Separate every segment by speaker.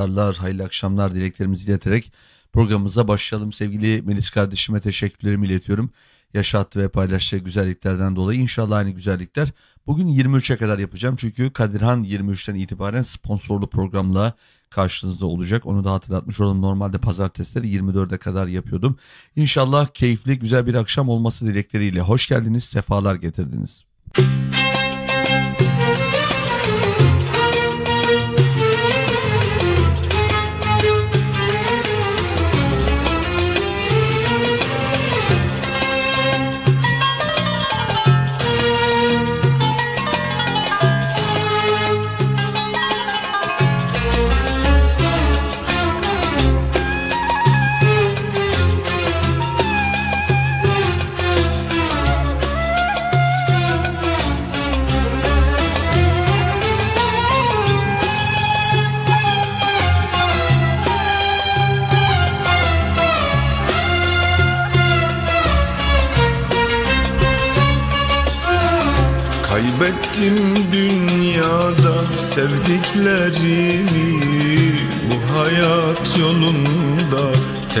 Speaker 1: Merhabalar, hayırlı akşamlar dileklerimizi ileterek programımıza başlayalım. Sevgili Melis kardeşime teşekkürlerimi iletiyorum. Yaşattığı ve paylaştığı güzelliklerden dolayı inşallah aynı güzellikler bugün 23'e kadar yapacağım. Çünkü Kadirhan 23'ten itibaren sponsorlu programla karşınızda olacak. Onu da hatırlatmış olalım. Normalde pazartesileri 24'e kadar yapıyordum. İnşallah keyifli güzel bir akşam olması dilekleriyle. Hoş geldiniz, sefalar getirdiniz.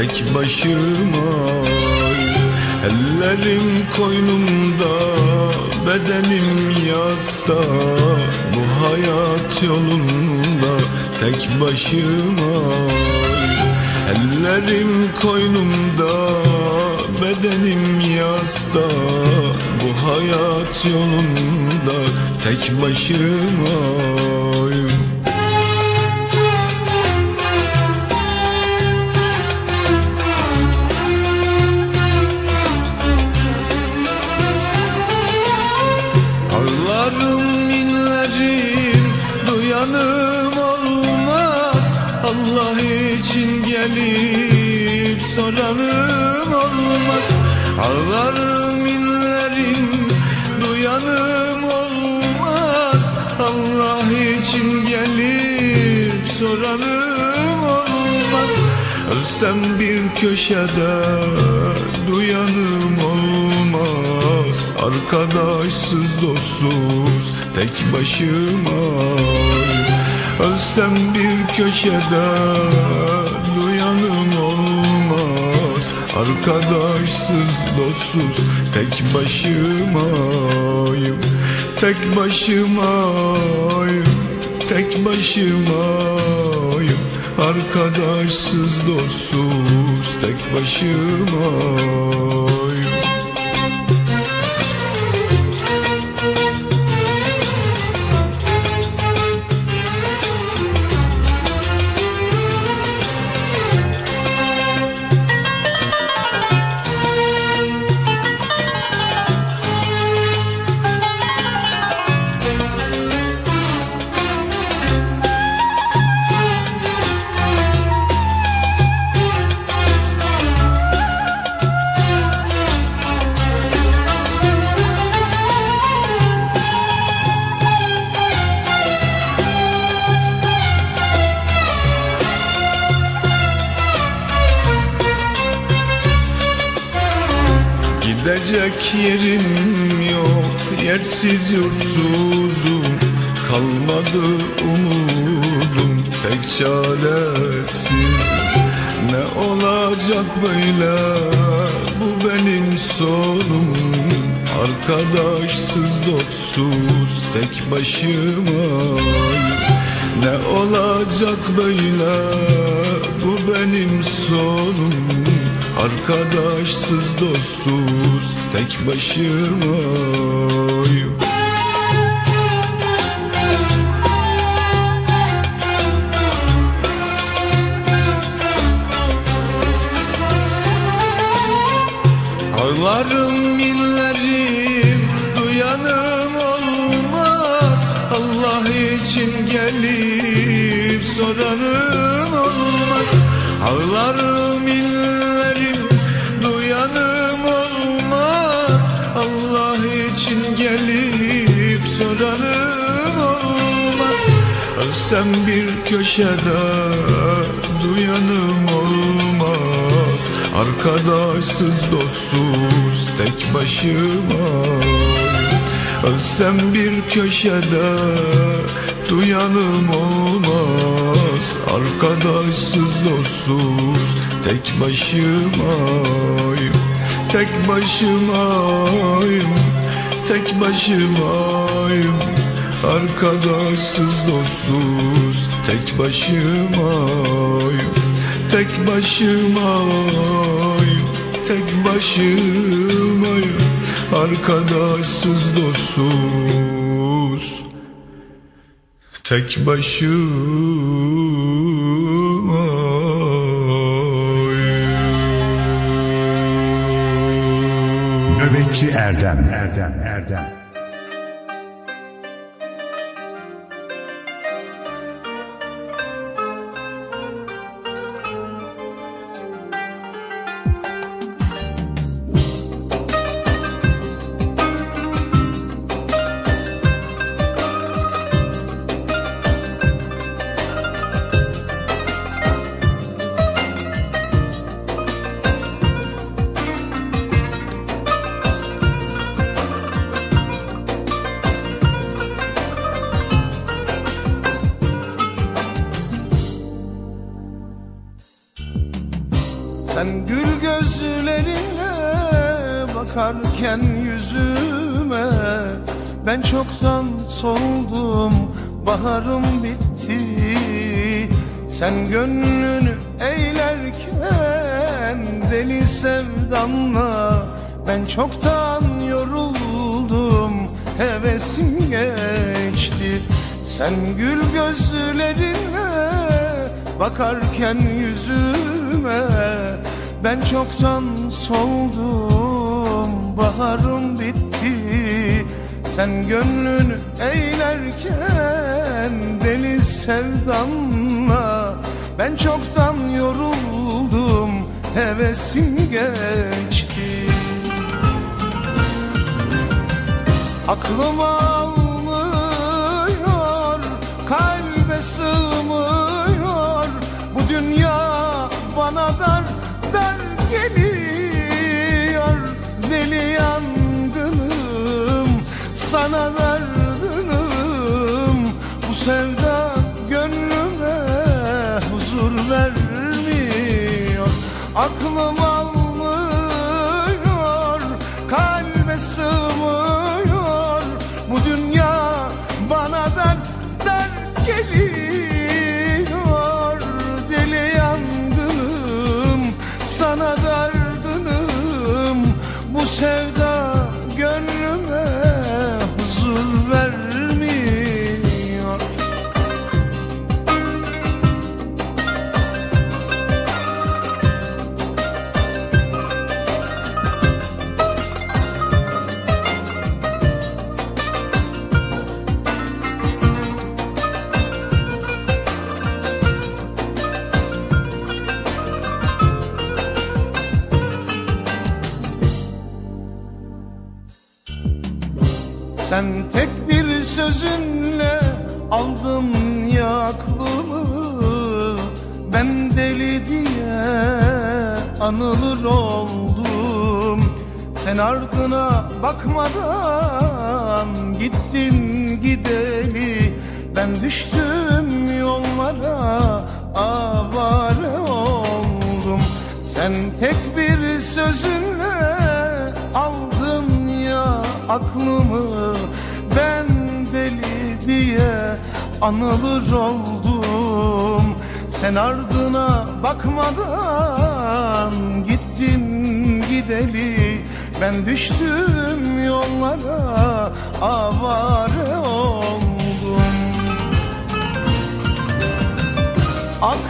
Speaker 2: Tek başıma. Ellerim koynumda bedenim yasta. Bu hayat yolunda tek başıma. Ellerim koynumda bedenim yasta. Bu hayat yolunda tek başımayım gelip soranım olmaz. Ağlarım inlerim duyanım olmaz. Allah için gelip soranım olmaz. Ölsem bir köşede duyanım olmaz. Arkadaşsız dostsuz tek başıma. Ölsem bir köşede Arkadaşsız dostsuz tek başımayım. Tek başımayım Tek başımayım. Arkadaşsız dostsuz tek başımayım Gidecek yerim yok Yersiz yursuzum. Kalmadı umudum Pek çaresiz. Ne olacak böyle? Bu benim sorunum Arkadaşsız dostsuz Tek başımayım Ne olacak böyle? Bu benim sorunum Arkadaşsız dostsuz tek başımayım köşede duyanım olmaz. Arkadaşsız dostsuz tek başıma. Ölsem bir köşede duyanım olmaz. Arkadaşsız dostsuz tek başımayım. Tek başımayım Tek başımayım. Arkadaşsız dostsuz tek başımayım Tek başımayım Tek başımayım Arkadaşsız dostsuz. Tek başımayım
Speaker 3: Nöbetçi Erdem. Erdem Erdem
Speaker 4: bakarken yüzüme Ben çoktan soldum baharım bitti. Sen gönlünü eğlerken deli sevdanla Ben çoktan yoruldum hevesim geçti. Aklım anılır oldum. Sen ardına bakmadan gittin gideli. Ben düştüm yollara avare oldum. Aklım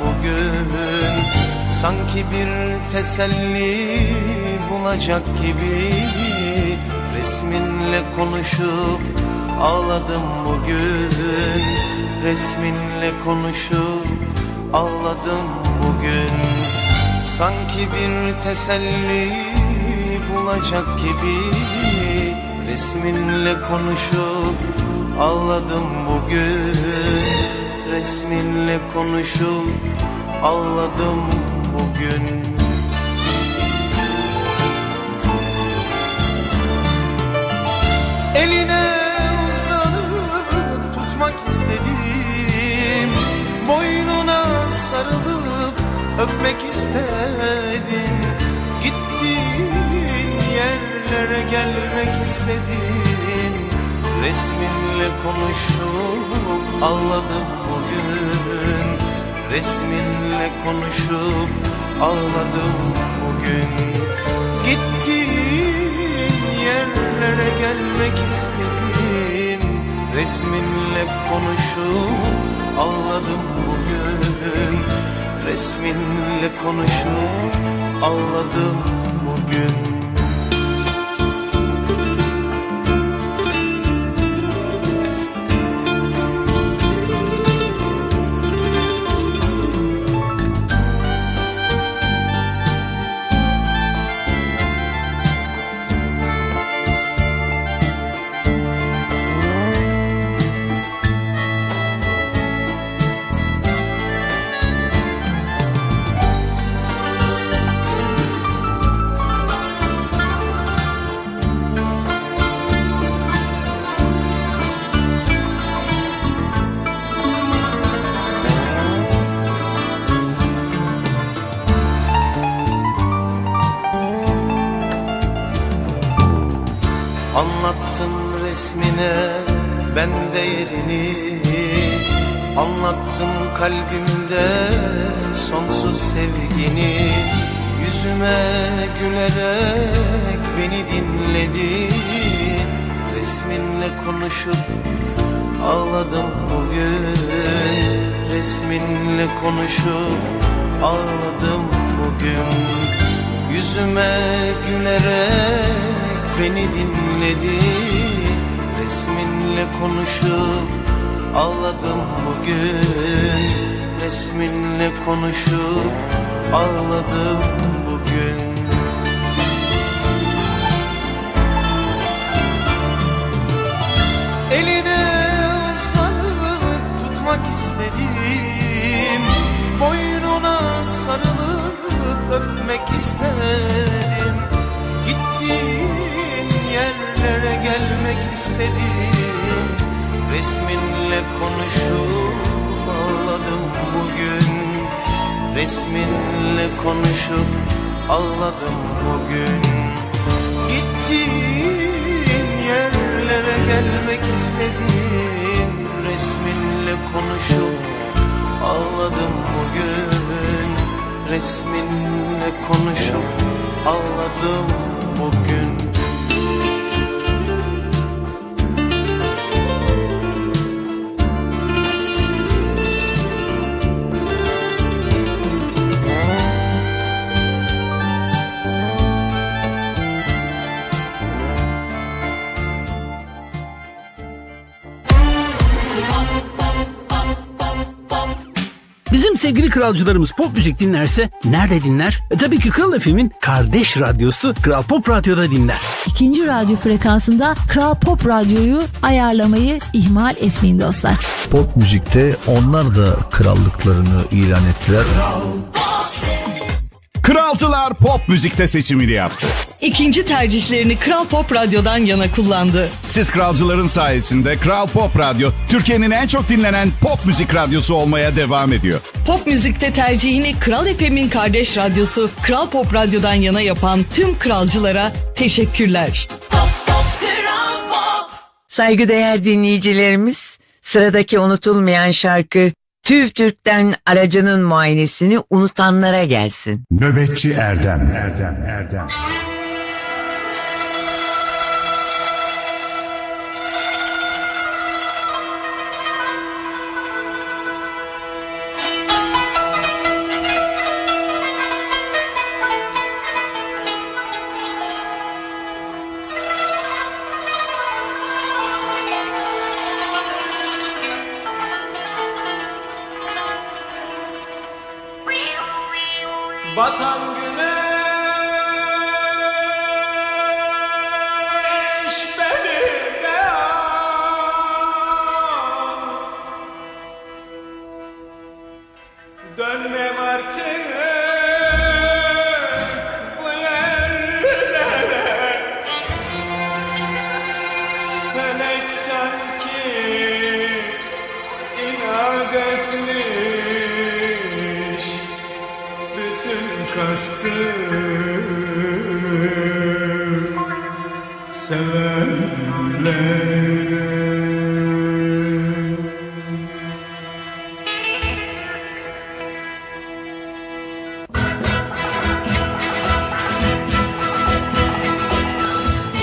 Speaker 5: Bugün Sanki bir teselli bulacak gibi Resminle konuşup ağladım bugün. Resminle konuşup ağladım bugün. Sanki bir teselli bulacak gibi Resminle konuşup ağladım bugün Resminle konuşup ağladım bugün. Eline uzanıp tutmak istedim Boynuna sarılıp öpmek istedim Gittiğin yerlere gelmek istedim Resminle konuşup ağladım bugün Resminle konuşup ağladım bugün. Gittiğin yerlere gelmek istedim. Resminle konuşup ağladım bugün. Resminle konuşup ağladım bugün konuşup ağladım bugün Resminle konuşup ağladım bugün. Yüzüme gülerek beni dinledi Resminle konuşup ağladım bugün. Resminle konuşup ağladım bugün istedim Gittiğin yerlere gelmek istedim. Resminle konuşup ağladım bugün. Resminle konuşup ağladım bugün. Gittiğin yerlere gelmek istedim. Resminle konuşup ağladım bugün Resminle konuşup ağladım bugün
Speaker 6: sevgili kralcılarımız pop müzik dinlerse nerede dinler? E tabii ki Kral FM'in kardeş radyosu Kral Pop Radyo'da dinler.
Speaker 7: İkinci radyo frekansında Kral Pop Radyo'yu ayarlamayı ihmal etmeyin dostlar.
Speaker 1: Pop müzikte onlar da krallıklarını ilan ettiler.
Speaker 8: Kralcılar pop müzikte seçimini yaptı.
Speaker 9: İkinci tercihlerini Kral Pop Radyo'dan yana kullandı.
Speaker 8: Siz kralcıların sayesinde Kral Pop Radyo Türkiye'nin en çok dinlenen pop müzik radyosu olmaya devam ediyor.
Speaker 9: Pop müzikte tercihini Kral FM'in kardeş radyosu Kral Pop Radyo'dan yana yapan tüm kralcılara teşekkürler.
Speaker 10: Saygıdeğer dinleyicilerimiz, sıradaki unutulmayan şarkı TÜV TÜRK'ten aracının muayenesini unutanlara gelsin.
Speaker 8: Nöbetçi Erdem Erdem Erdem
Speaker 11: Batan güneş beni de al. Dönmem artık bu yerlere. Felek sanki inat etmiş kaskı sevenler.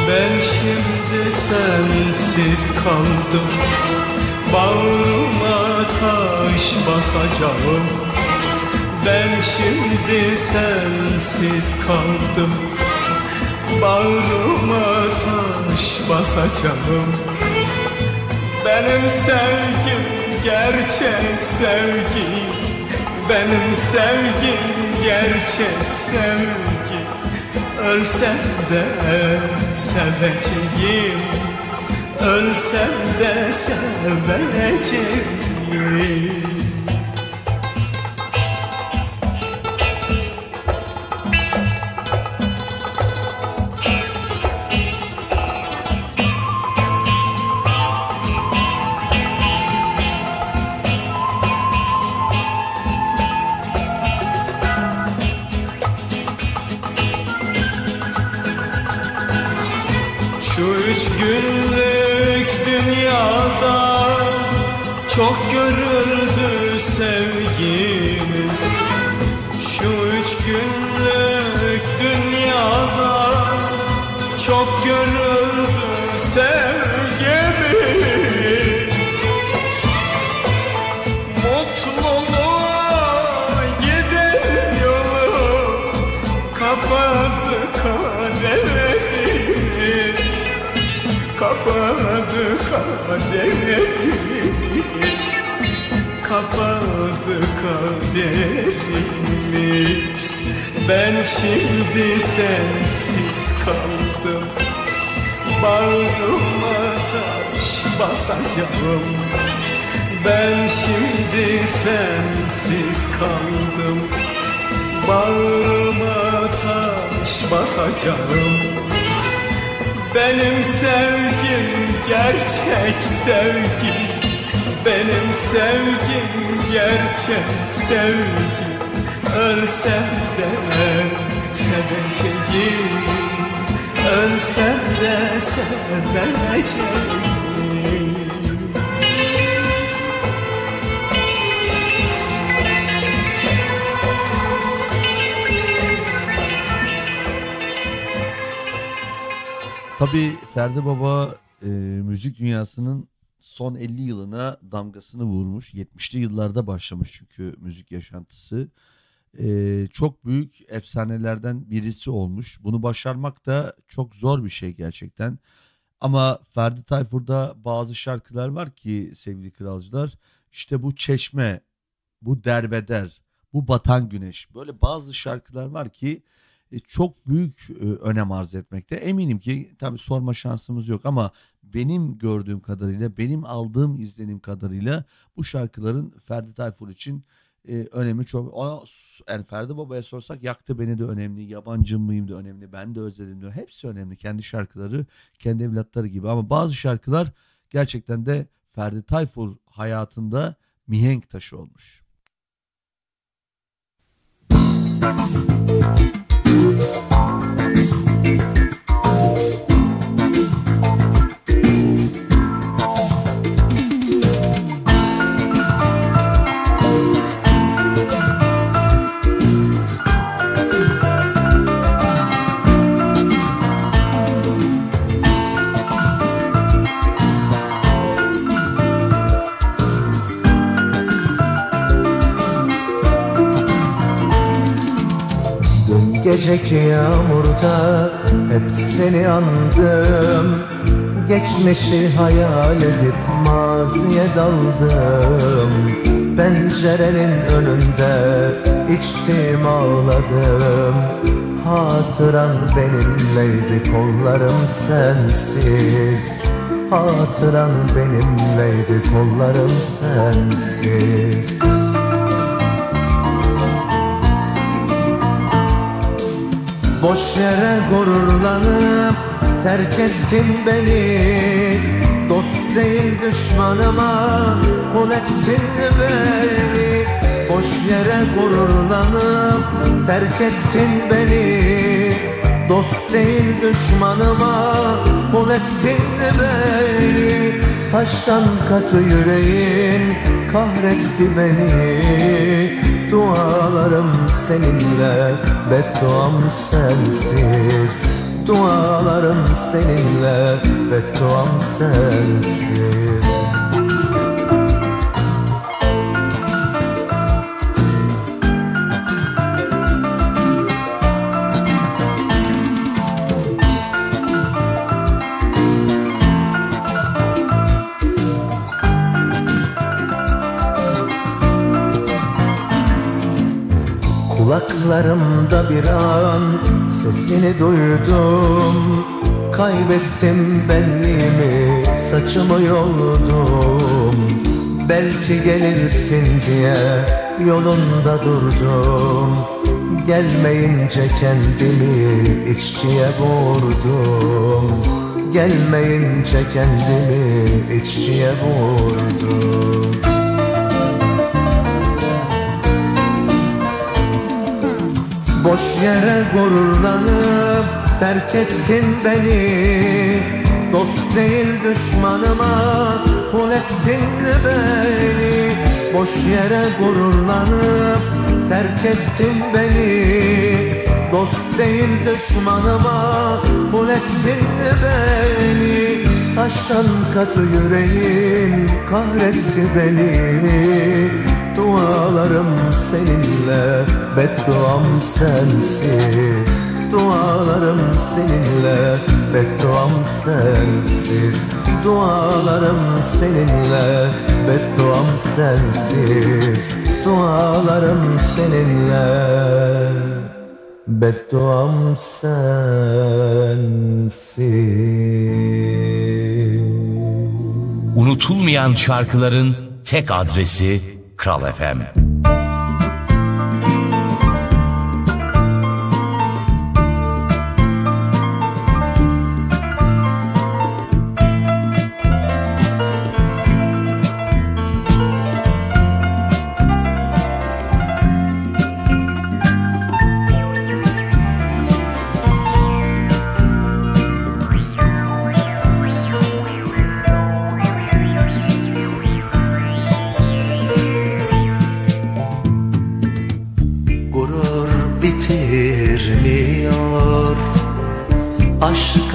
Speaker 11: Ben şimdi sensiz kaldım. Bağrıma taş basacağım Ben şimdi sensiz kaldım. Bağrıma taş basacağım. Benim sevgim gerçek sevgi. Benim sevgim gerçek sevgi. Ölsem de seveceğim. Ölsem de seveceğim basacağım Ben şimdi sensiz kaldım. Bağrıma taş basacağım. Benim sevgim gerçek sevgi. Benim sevgim gerçek sevgi. Ölsem de seveceğim Ölsem de seveceğim
Speaker 1: Tabii Ferdi Baba e, müzik dünyasının son 50 yılına damgasını vurmuş. 70'li yıllarda başlamış çünkü müzik yaşantısı. E, çok büyük efsanelerden birisi olmuş. Bunu başarmak da çok zor bir şey gerçekten. Ama Ferdi Tayfur'da bazı şarkılar var ki sevgili kralcılar işte bu çeşme bu derbeder, bu batan güneş böyle bazı şarkılar var ki çok büyük e, önem arz etmekte. Eminim ki tabii sorma şansımız yok ama benim gördüğüm kadarıyla, benim aldığım izlenim kadarıyla bu şarkıların Ferdi Tayfur için e, önemi çok. O, yani Ferdi Baba'ya sorsak yaktı beni de önemli, yabancı mıyım da önemli, ben de özledim diyor. Hepsi önemli. Kendi şarkıları, kendi evlatları gibi ama bazı şarkılar gerçekten de Ferdi Tayfur hayatında mihenk taşı olmuş. Thank you.
Speaker 12: Geceki yağmurda hep seni andım. Geçmişi hayal edip maziye daldım. Pencerenin önünde içtim ağladım. Hatıran benimleydi kollarım sensiz. Hatıran benimleydi kollarım sensiz Boş yere gururlanıp terk ettin beni. Dost değil düşmanıma kul ettin beni Boş yere gururlanıp terk ettin beni. Dost değil düşmanıma kul ettin beni Taştan katı yüreğin kahretti beni Dualarım seninle, bedduam sensiz. Dualarım seninle, bedduam sensiz Kulaklarımda bir an sesini duydum. Kaybettim benliğimi saçımı yoldum. Belki gelirsin diye yolunda durdum. Gelmeyince kendimi içkiye vurdum. Gelmeyince kendimi içkiye vurdum Boş yere gururlanıp terk ettin beni. Dost değil düşmanıma kul ettin beni. Boş yere gururlanıp terk ettin beni. Dost değil düşmanıma kul ettin beni. Taştan katı yüreğim kahretti beni Dualarım seninle, bedduam sensiz. Dualarım seninle, bedduam sensiz. Dualarım seninle, bedduam sensiz. Dualarım seninle, bedduam sensiz.
Speaker 13: Unutulmayan şarkıların tek adresi Kral FM.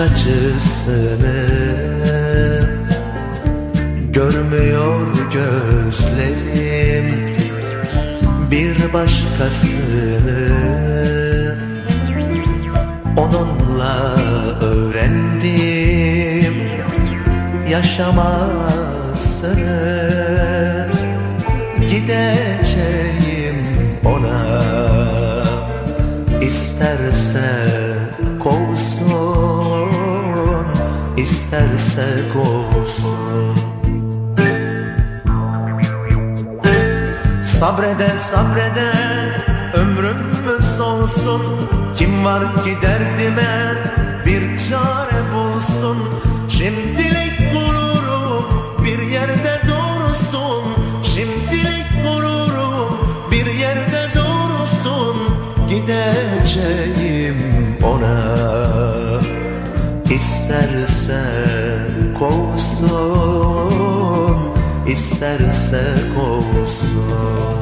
Speaker 12: Acısını Görmüyor gözlerim bir başkasını. Onunla öğrendim yaşamasını
Speaker 14: desek olsun. Sabrede sabrede ömrümüz olsun. Kim var ki derdime bir çare bulsun? Şimdilik gururum bir yerde doğrusun Şimdilik gururum bir yerde doğrusun Gideceğim ona. İstersen kovsun isterse kovsun.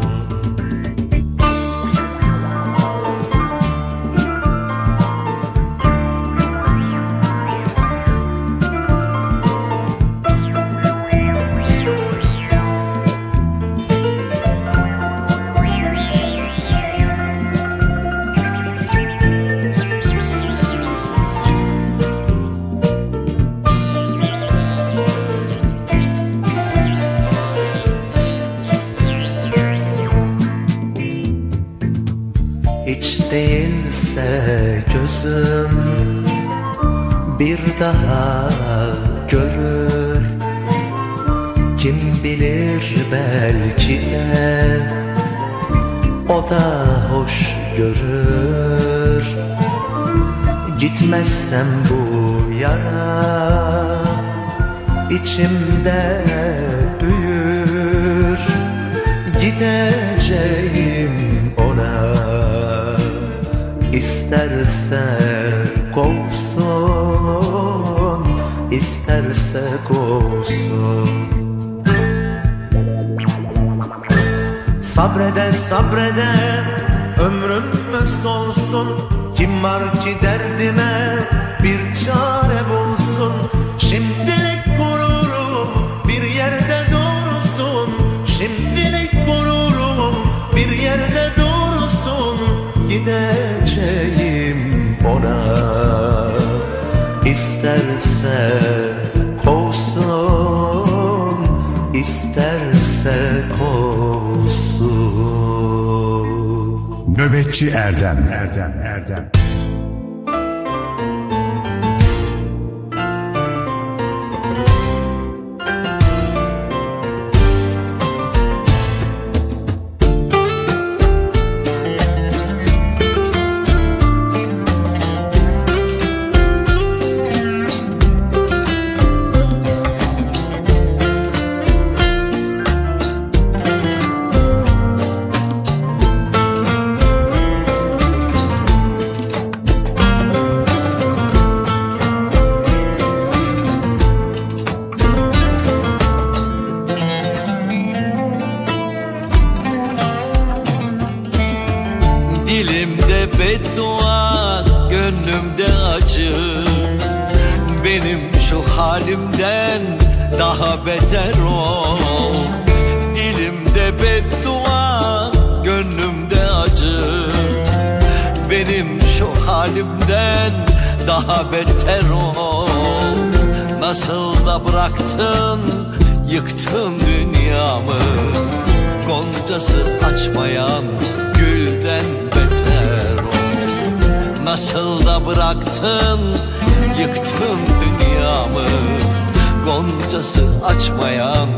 Speaker 15: bıraktın Yıktın dünyamı. Goncası açmayan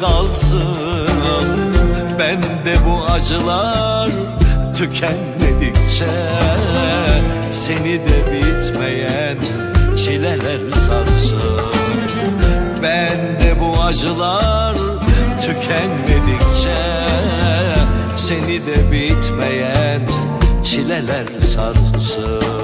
Speaker 4: kalsın. Ben de bu acılar tükenmedikçe Seni de bitmeyen çileler sarsın. Ben de bu acılar tükenmedikçe Seni de bitmeyen çileler sarsın.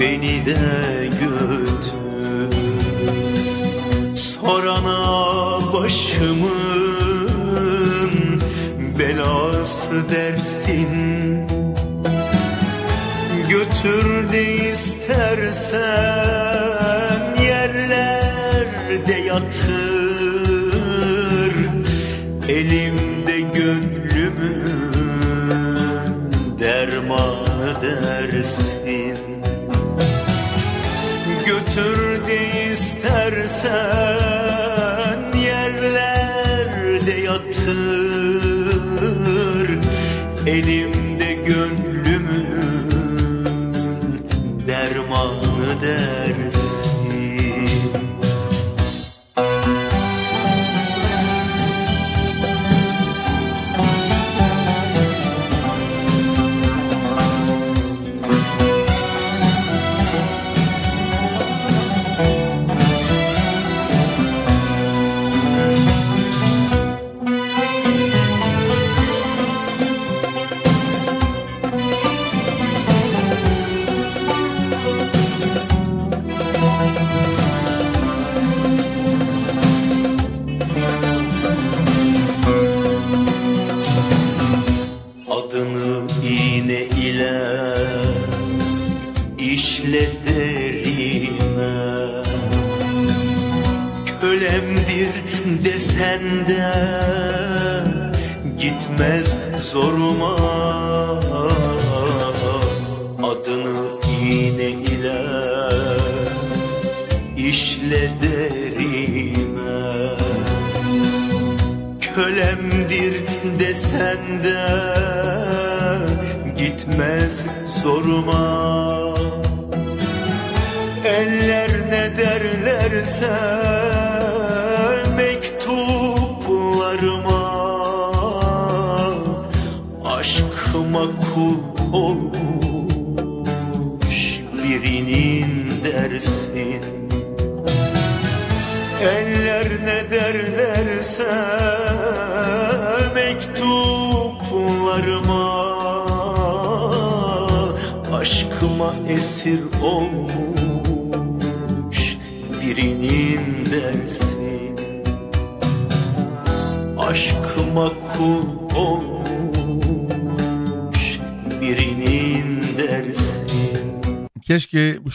Speaker 14: Beni de götür Sorana başımın belası dersin.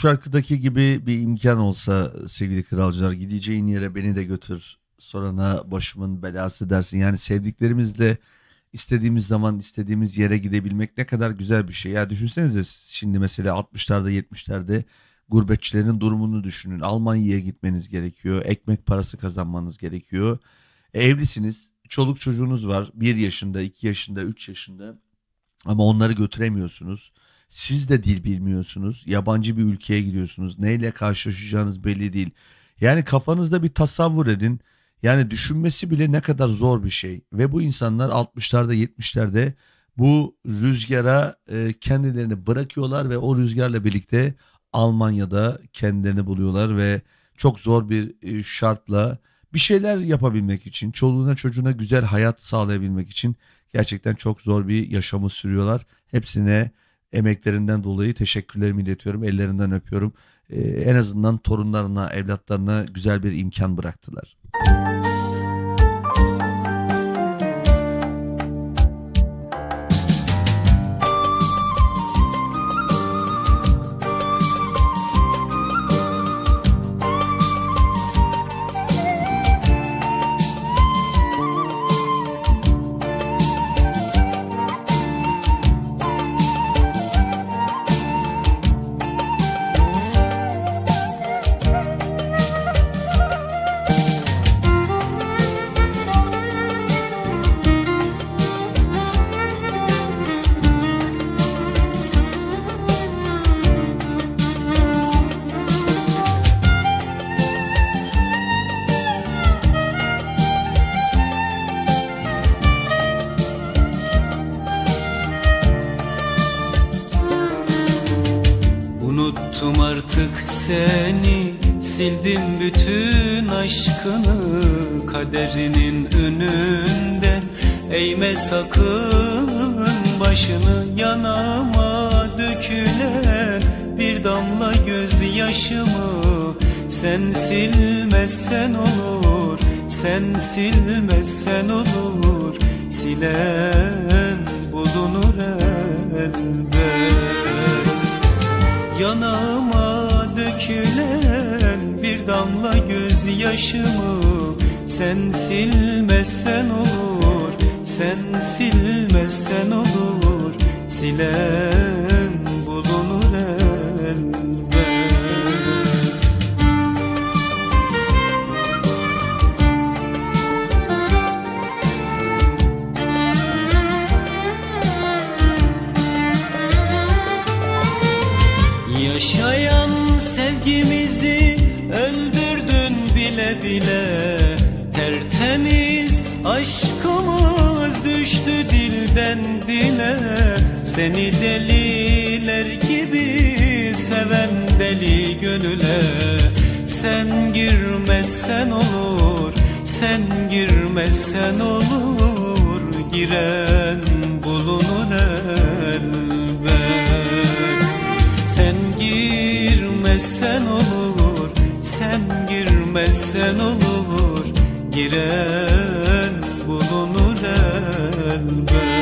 Speaker 1: Şarkıdaki gibi bir imkan olsa sevgili kralcılar. Gideceğin yere beni de götür. Sonrana başımın belası dersin. Yani sevdiklerimizle istediğimiz zaman istediğimiz yere gidebilmek ne kadar güzel bir şey. Ya düşünsenize şimdi mesela 60'larda 70'lerde gurbetçilerin durumunu düşünün. Almanya'ya gitmeniz gerekiyor. Ekmek parası kazanmanız gerekiyor. E, evlisiniz. Çoluk çocuğunuz var. 1 yaşında, 2 yaşında, 3 yaşında. Ama onları götüremiyorsunuz. Siz de dil bilmiyorsunuz. Yabancı bir ülkeye gidiyorsunuz. Neyle karşılaşacağınız belli değil. Yani kafanızda bir tasavvur edin. Yani düşünmesi bile ne kadar zor bir şey. Ve bu insanlar 60'larda 70'lerde bu rüzgara e, kendilerini bırakıyorlar ve o rüzgarla birlikte Almanya'da kendilerini buluyorlar ve çok zor bir e, şartla bir şeyler yapabilmek için, çoluğuna çocuğuna güzel hayat sağlayabilmek için gerçekten çok zor bir yaşamı sürüyorlar. Hepsine emeklerinden dolayı teşekkürlerimi iletiyorum. Ellerinden öpüyorum. Ee, en azından torunlarına, evlatlarına güzel bir imkan bıraktılar.
Speaker 16: Unuttum bütün aşkını Kaderinin önünde Eğme sakın başını Yanağıma dökülen Bir damla gözyaşımı. Sen silmezsen olur Sen silmezsen olur Silen bulunur elbet. Bir damla gözyaşımı Sen silmezsen olur, sen silmezsen olur Silen Seni deliler gibi seven deli gönüle. Sen girmezsen olur, sen girmezsen olur. Giren bulunur elbet. Sen girmezsen olur, sen girmezsen olur. Giren bulunur elbet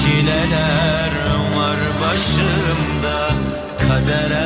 Speaker 14: çileler var başımda Kadere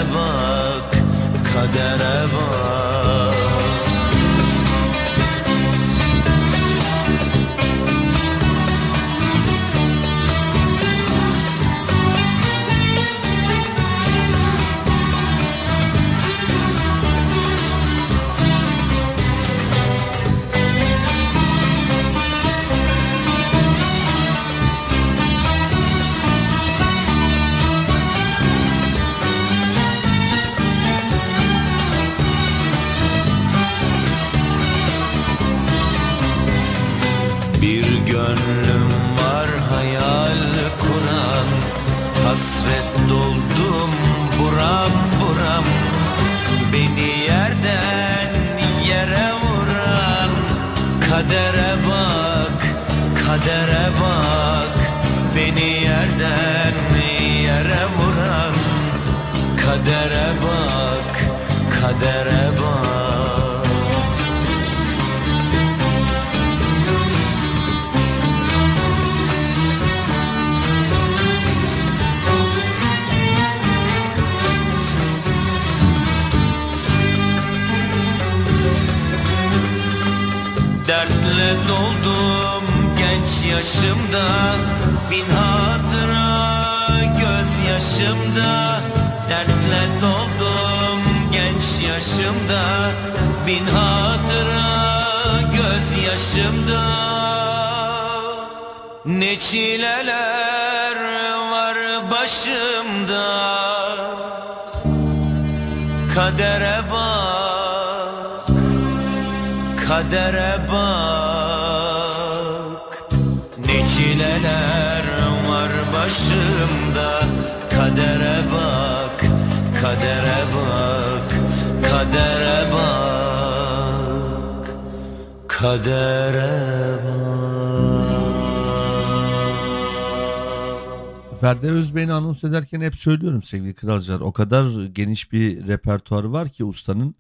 Speaker 1: Ferdi Özbey'ini anons ederken hep söylüyorum sevgili kralcılar. O kadar geniş bir repertuarı var ki ustanın.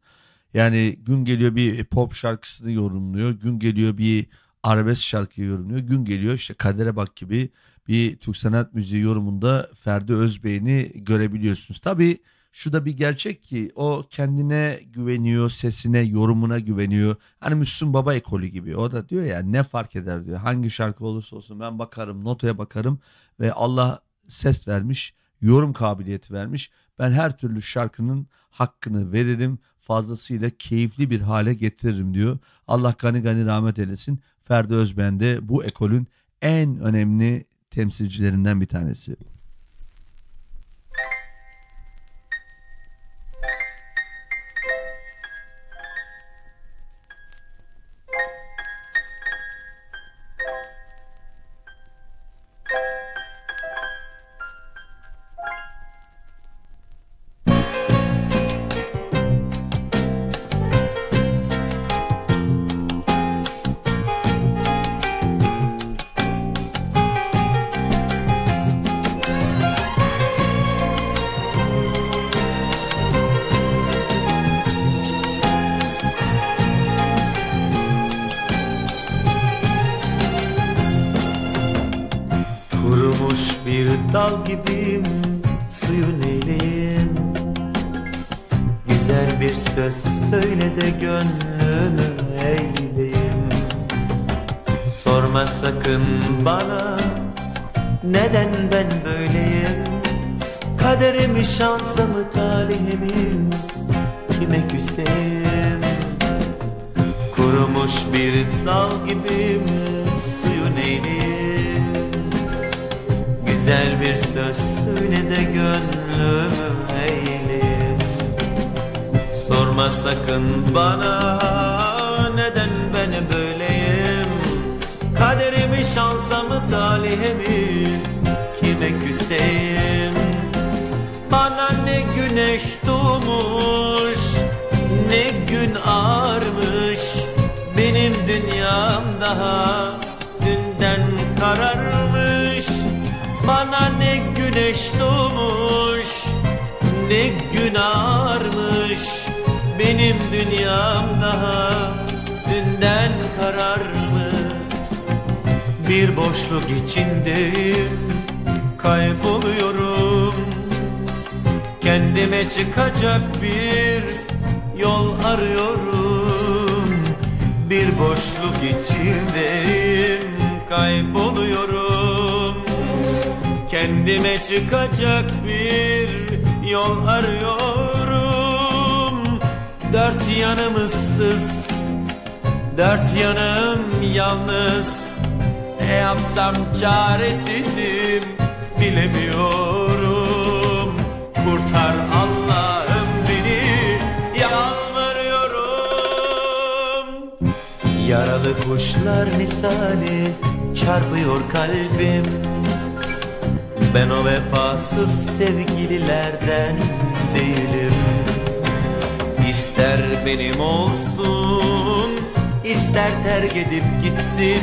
Speaker 1: Yani gün geliyor bir pop şarkısını yorumluyor. Gün geliyor bir arabesk şarkıyı yorumluyor. Gün geliyor işte Kadere Bak gibi bir Türk sanat müziği yorumunda Ferdi Özbey'ini görebiliyorsunuz. Tabii şu da bir gerçek ki o kendine güveniyor, sesine, yorumuna güveniyor. Hani Müslüm Baba ekolü gibi. O da diyor ya ne fark eder diyor. Hangi şarkı olursa olsun ben bakarım, notaya bakarım ve Allah ses vermiş, yorum kabiliyeti vermiş. Ben her türlü şarkının hakkını veririm, fazlasıyla keyifli bir hale getiririm diyor. Allah gani gani rahmet eylesin. Ferdi Özben de bu ekolün en önemli temsilcilerinden bir tanesi.
Speaker 14: Bir boşluk içindeyim. Kayboluyorum. Kendime çıkacak bir yol arıyorum. Bir boşluk içindeyim. Kayboluyorum. Kendime çıkacak bir yol arıyorum. Dört yanım ıssız Dört yanım yalnız yapsam çaresizim bilemiyorum. Kurtar Allah'ım beni yalvarıyorum. Yaralı kuşlar misali çarpıyor kalbim. Ben o vefasız sevgililerden değilim. İster benim olsun ister terk edip gitsin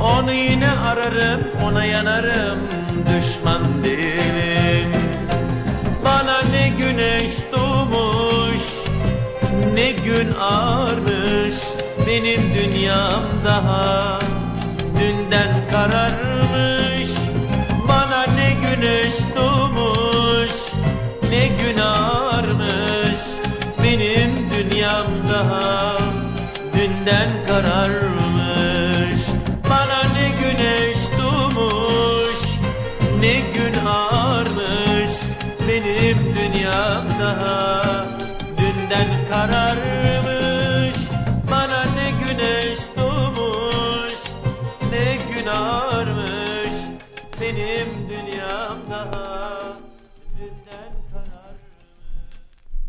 Speaker 14: Onu yine ararım ona yanarım düşman değilim. Bana ne güneş doğmuş ne gün ağarmış Benim dünyam daha dünden kararmış. Bana ne güneş doğmuş ne gün ağarmış Benim dünyam daha dünden kararmış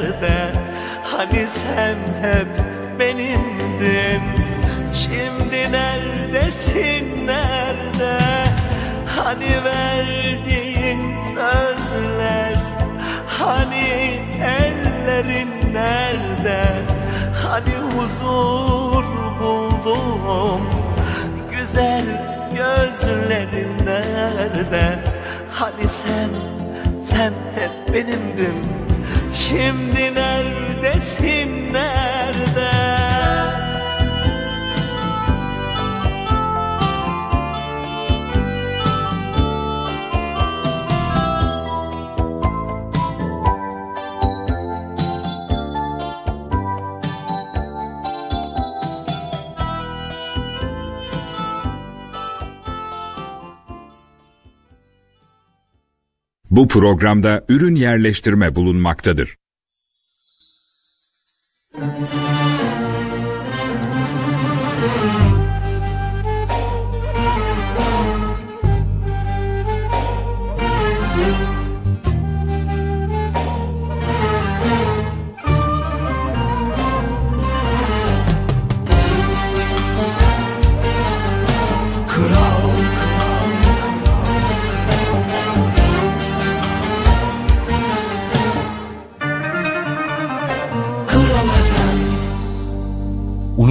Speaker 17: nerede? Hani sen hep benimdin Şimdi neredesin nerede? Hani verdiğin sözler Hani ellerin nerede? Hani huzur buldum Güzel gözlerin nerede? Hani sen, sen hep benimdin Şimdi neredesin nerede?
Speaker 18: Bu programda ürün yerleştirme bulunmaktadır.
Speaker 2: Kral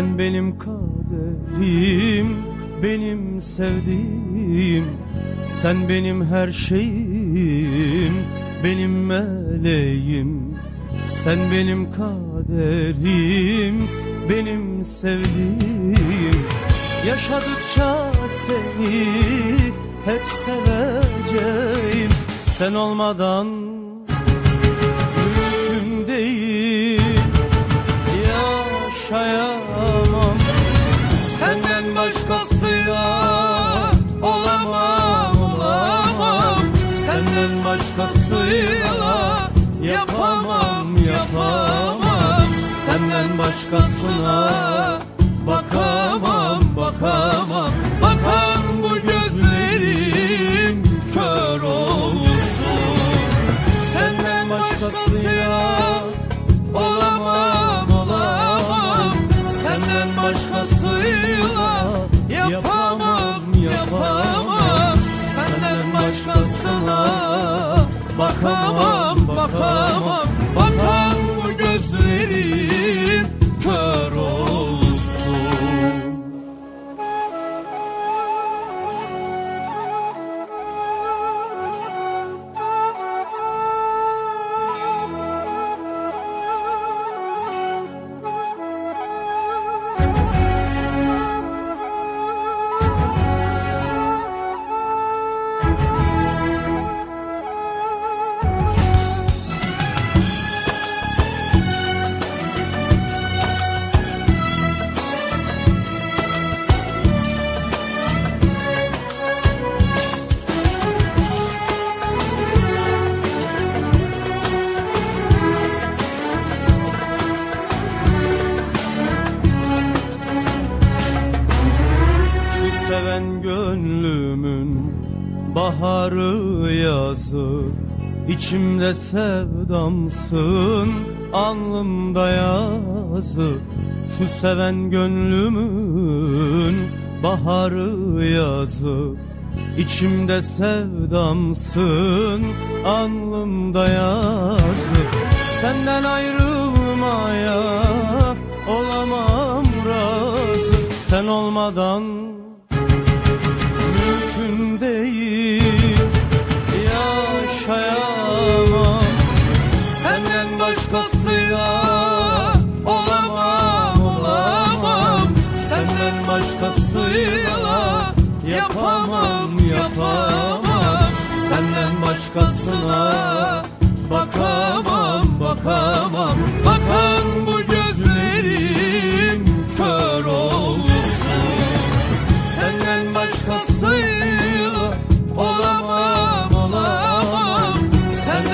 Speaker 16: Sen benim kaderim Benim sevdiğim. Sen benim her şeyim Benim meleğim. Sen benim kaderim Benim sevdiğim. Yaşadıkça seni hep seveceğim. Sen olmadan başkasına. Bakamam bakamam sevdamsın alnımda yazı Şu seven gönlümün baharı yazı. İçimde sevdamsın alnımda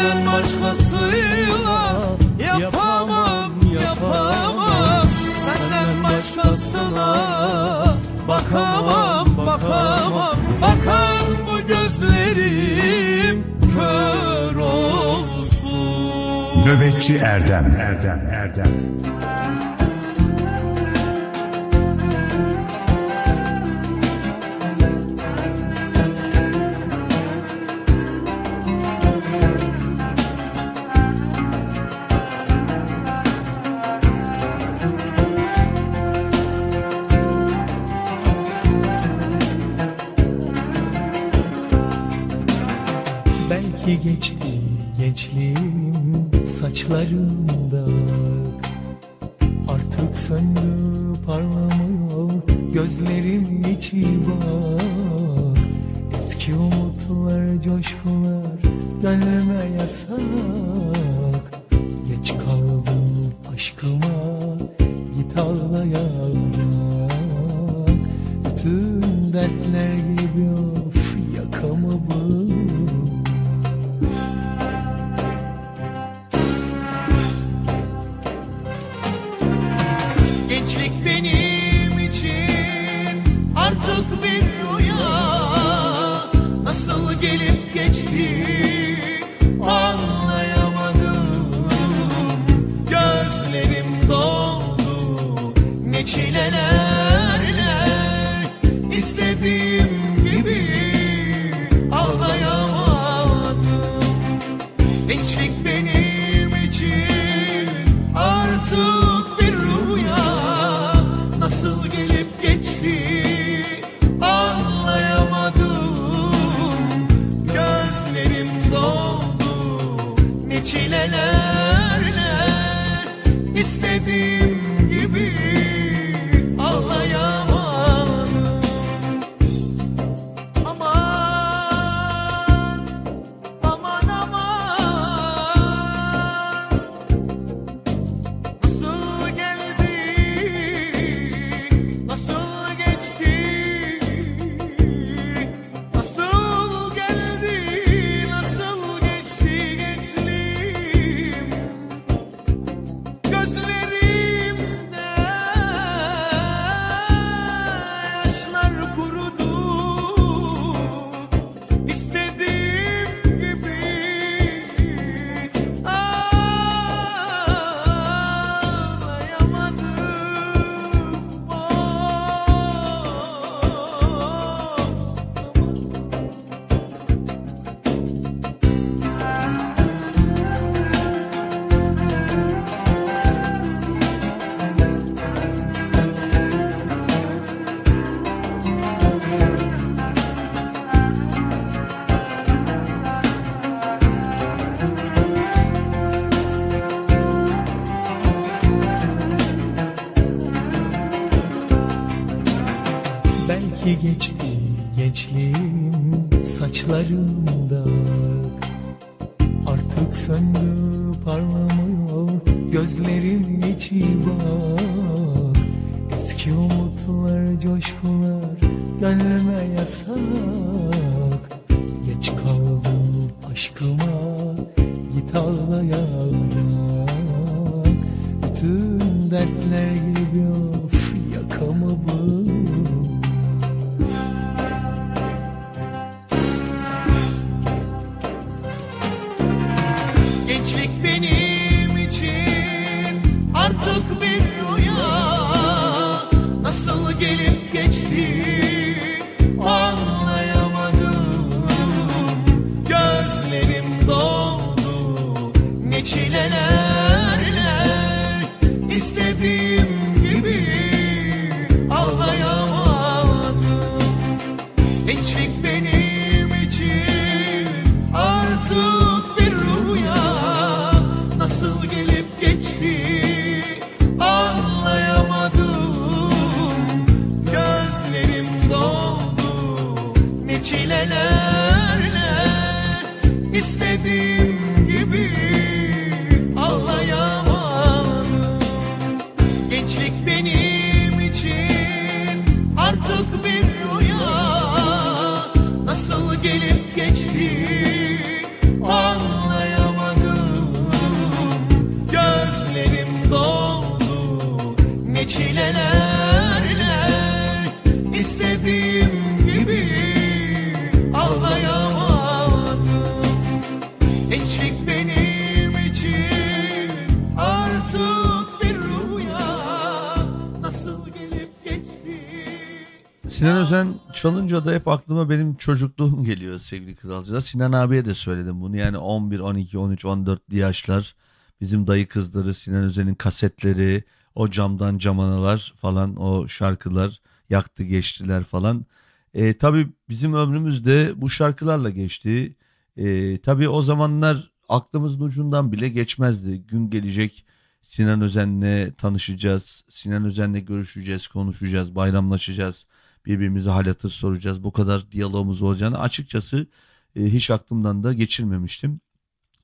Speaker 16: ben başkasıyla yapamam yapamam. Senden başkasına bakamam bakamam. Bakan bu gözlerim kör olsun.
Speaker 19: Nöbetçi Erdem. Erdem Erdem.
Speaker 20: bakışlarımda Artık söndü parlamıyor gözlerim içi bak. Eski umutlar coşkular gönlüme yasak
Speaker 1: çalınca da hep aklıma benim çocukluğum geliyor sevgili kralcılar. Sinan abiye de söyledim bunu. Yani 11, 12, 13, 14 yaşlar bizim dayı kızları Sinan Özen'in kasetleri, o camdan camanalar falan o şarkılar yaktı geçtiler falan. E, tabii bizim ömrümüz de bu şarkılarla geçti. E, tabii o zamanlar aklımızın ucundan bile geçmezdi. Gün gelecek Sinan Özen'le tanışacağız. Sinan Özen'le görüşeceğiz, konuşacağız, bayramlaşacağız. Birbirimize hal hatır soracağız. Bu kadar diyalogumuz olacağını açıkçası e, hiç aklımdan da geçirmemiştim.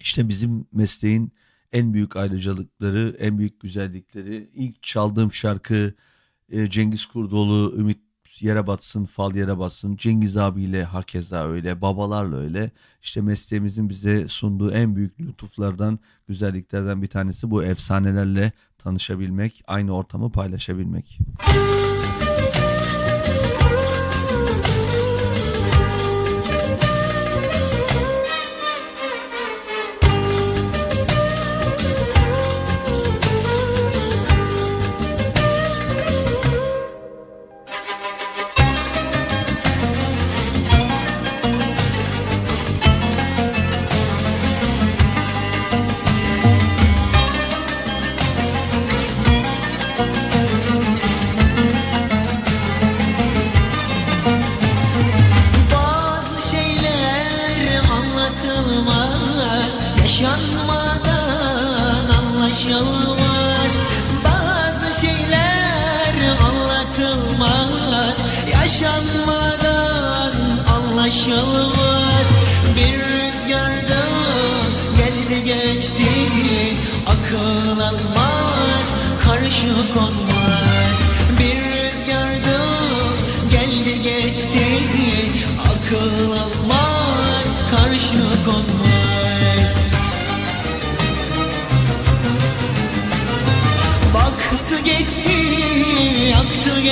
Speaker 1: İşte bizim mesleğin en büyük ayrıcalıkları, en büyük güzellikleri. İlk çaldığım şarkı e, Cengiz Kurdoğlu, Ümit yere batsın, fal yere batsın. Cengiz abiyle hakeza öyle, babalarla öyle. İşte mesleğimizin bize sunduğu en büyük lütuflardan, güzelliklerden bir tanesi bu efsanelerle tanışabilmek, aynı ortamı paylaşabilmek.
Speaker 15: Bazı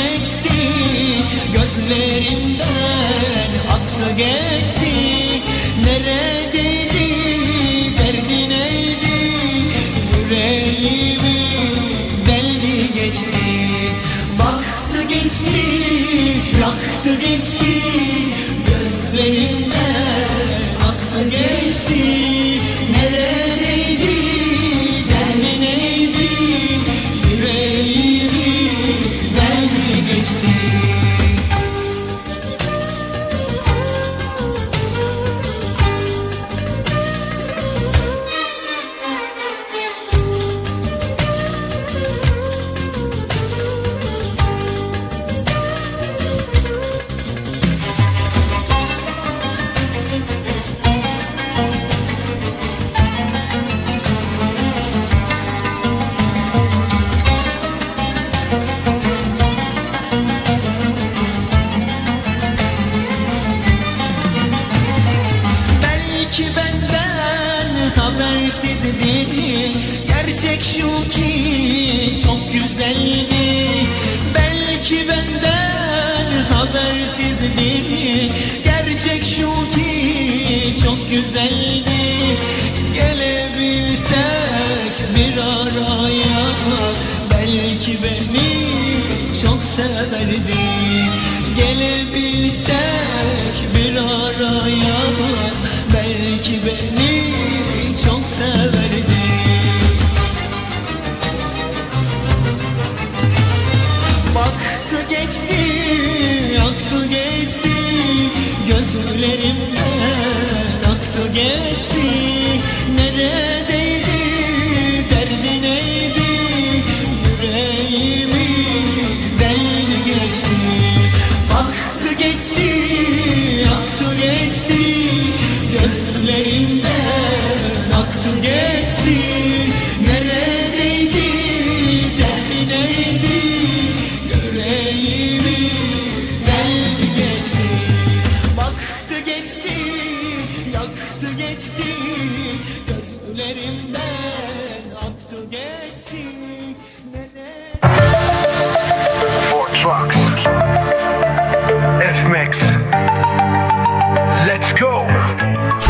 Speaker 15: geçti Gözlerimden aktı geçti. Neredeydi,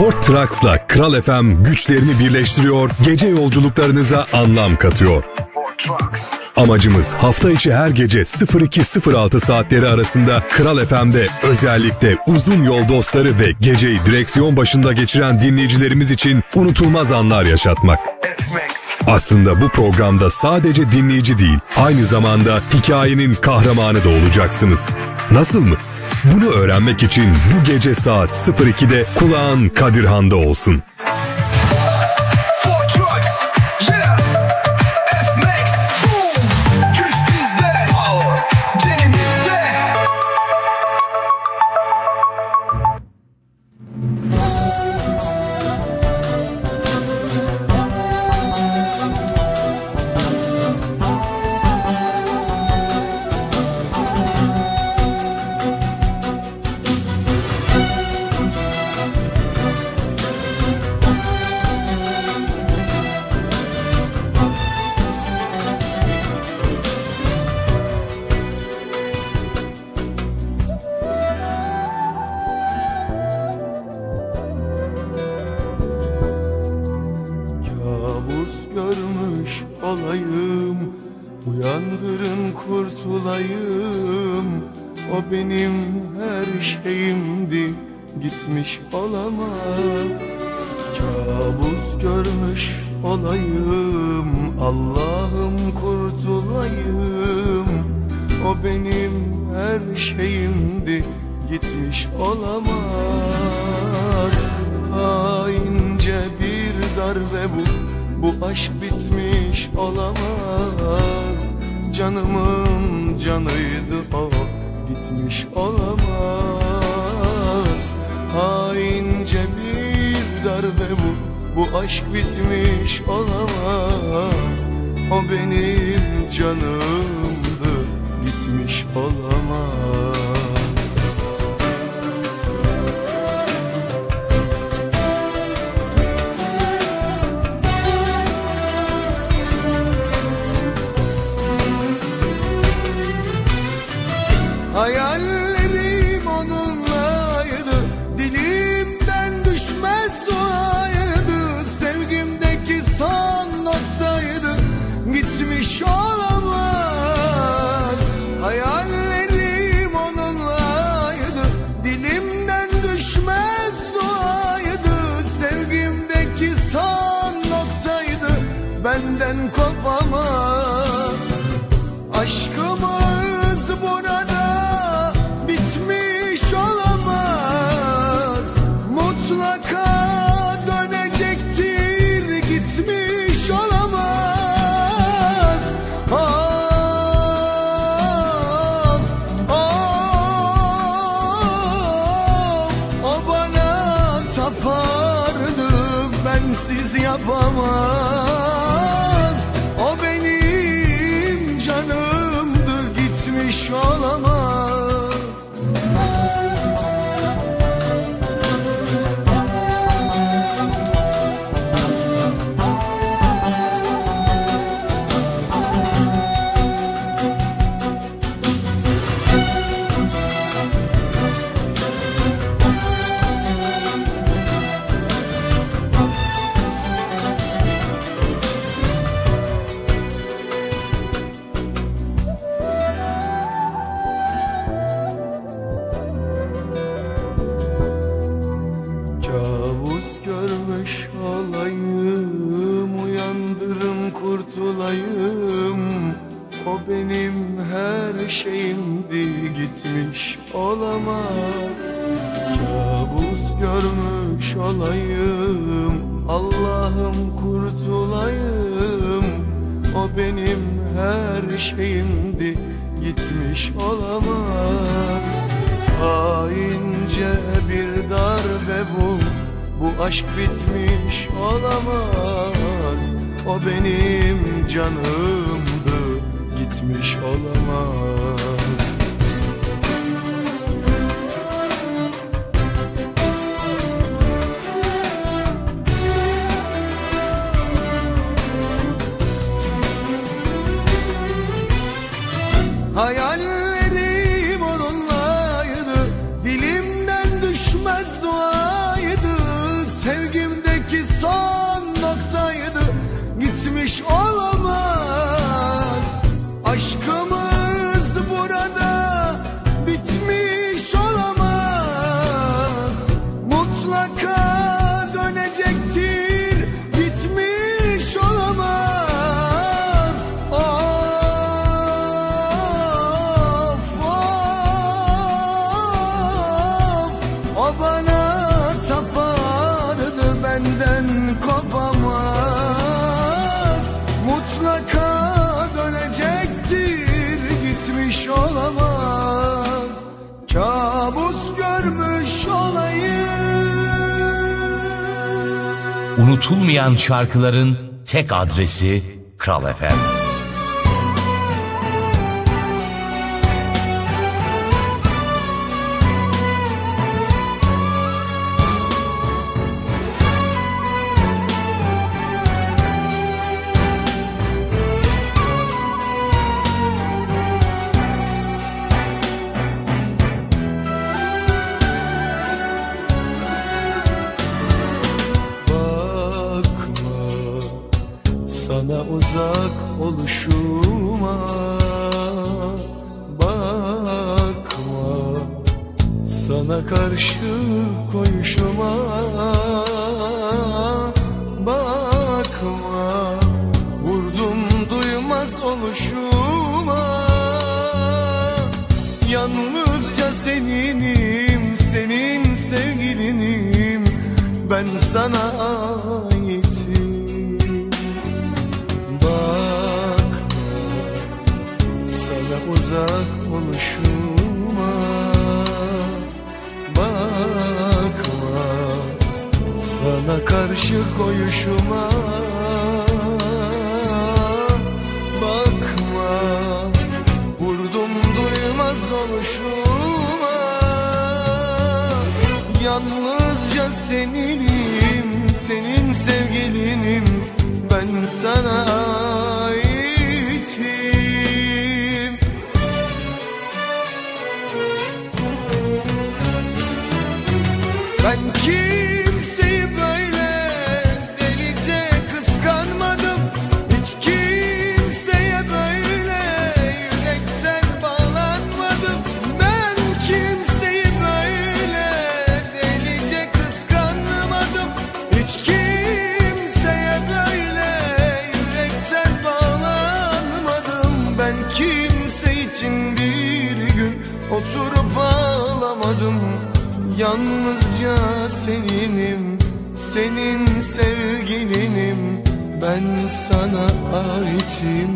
Speaker 4: Ford Trucks'la Kral FM güçlerini birleştiriyor, gece yolculuklarınıza anlam katıyor. Amacımız hafta içi her gece 02.06 saatleri arasında Kral FM'de özellikle uzun yol dostları ve geceyi direksiyon başında geçiren dinleyicilerimiz için unutulmaz anlar yaşatmak. Aslında bu programda sadece dinleyici değil, aynı zamanda hikayenin kahramanı da olacaksınız. Nasıl mı? Bunu öğrenmek için bu gece saat 02'de kulağın Kadirhan'da olsun.
Speaker 13: çalan şarkıların tek adresi Kral
Speaker 4: Efendi. Yalnızca seninim, senin sevgilinim. Ben sana aitim Bakma, sana uzak oluşuma Bakma, sana karşı koyuşuma senenim seni senin sevgilinim Ben sana aitim.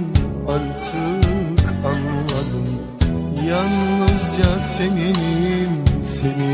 Speaker 4: Artık anladım. Yalnızca seninim senin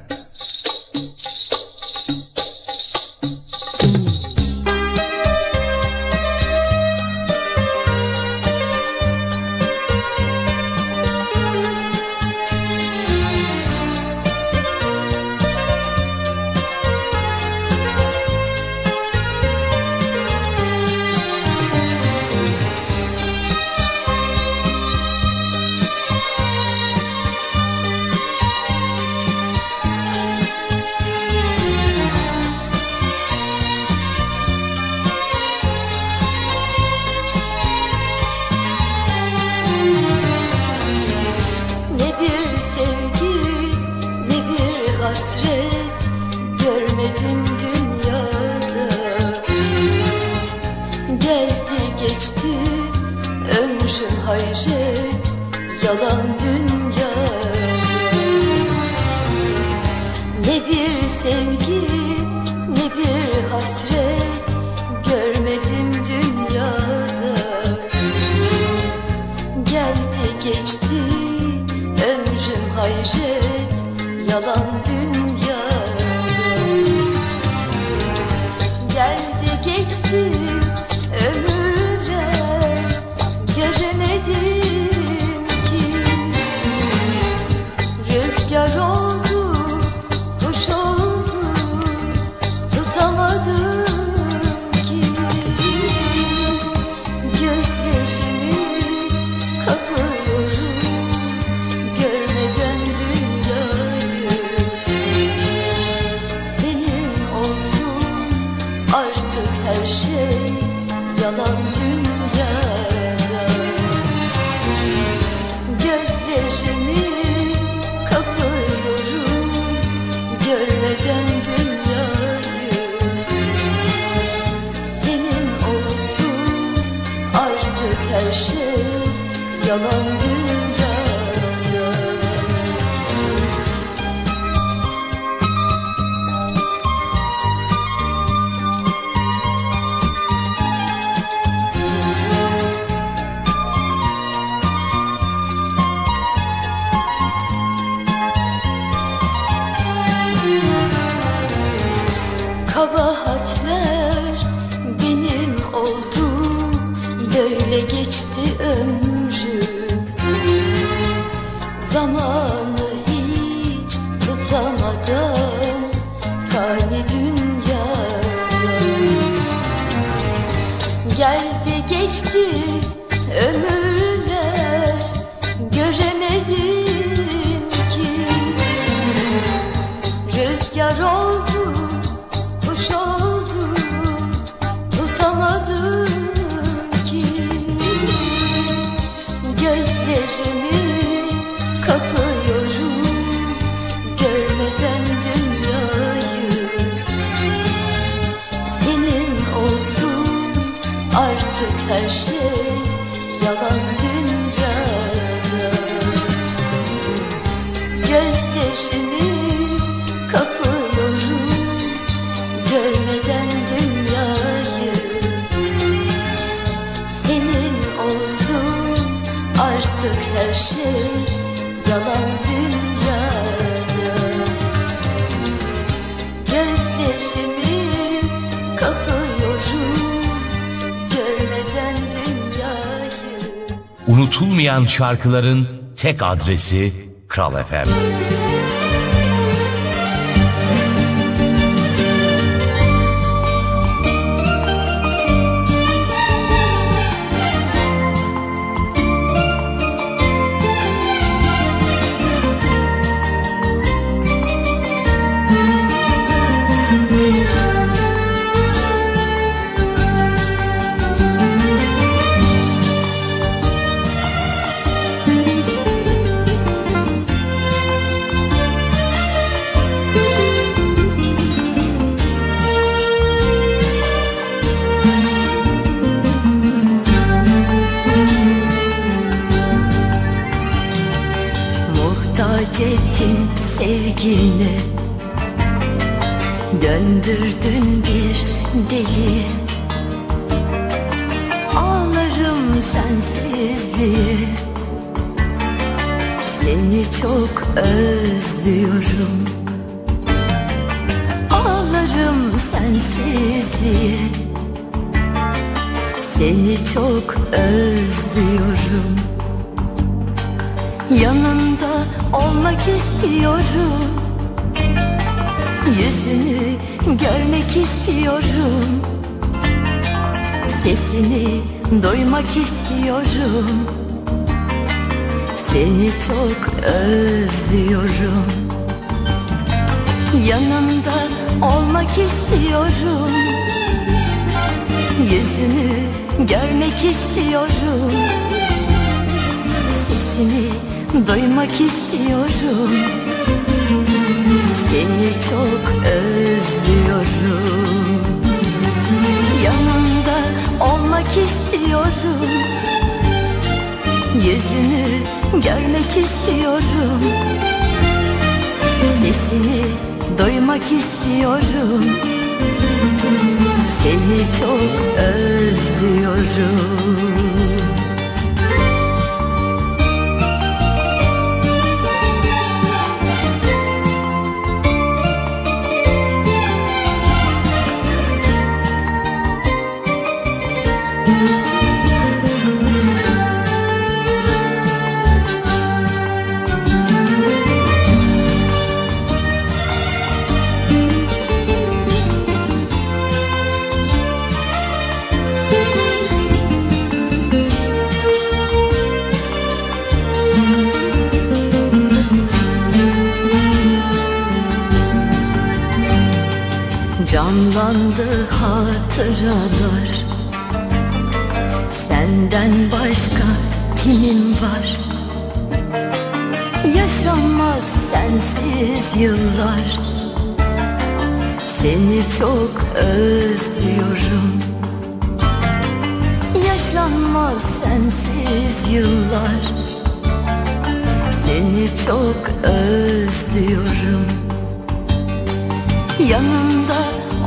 Speaker 11: şarkıların tek adresi Kral FM.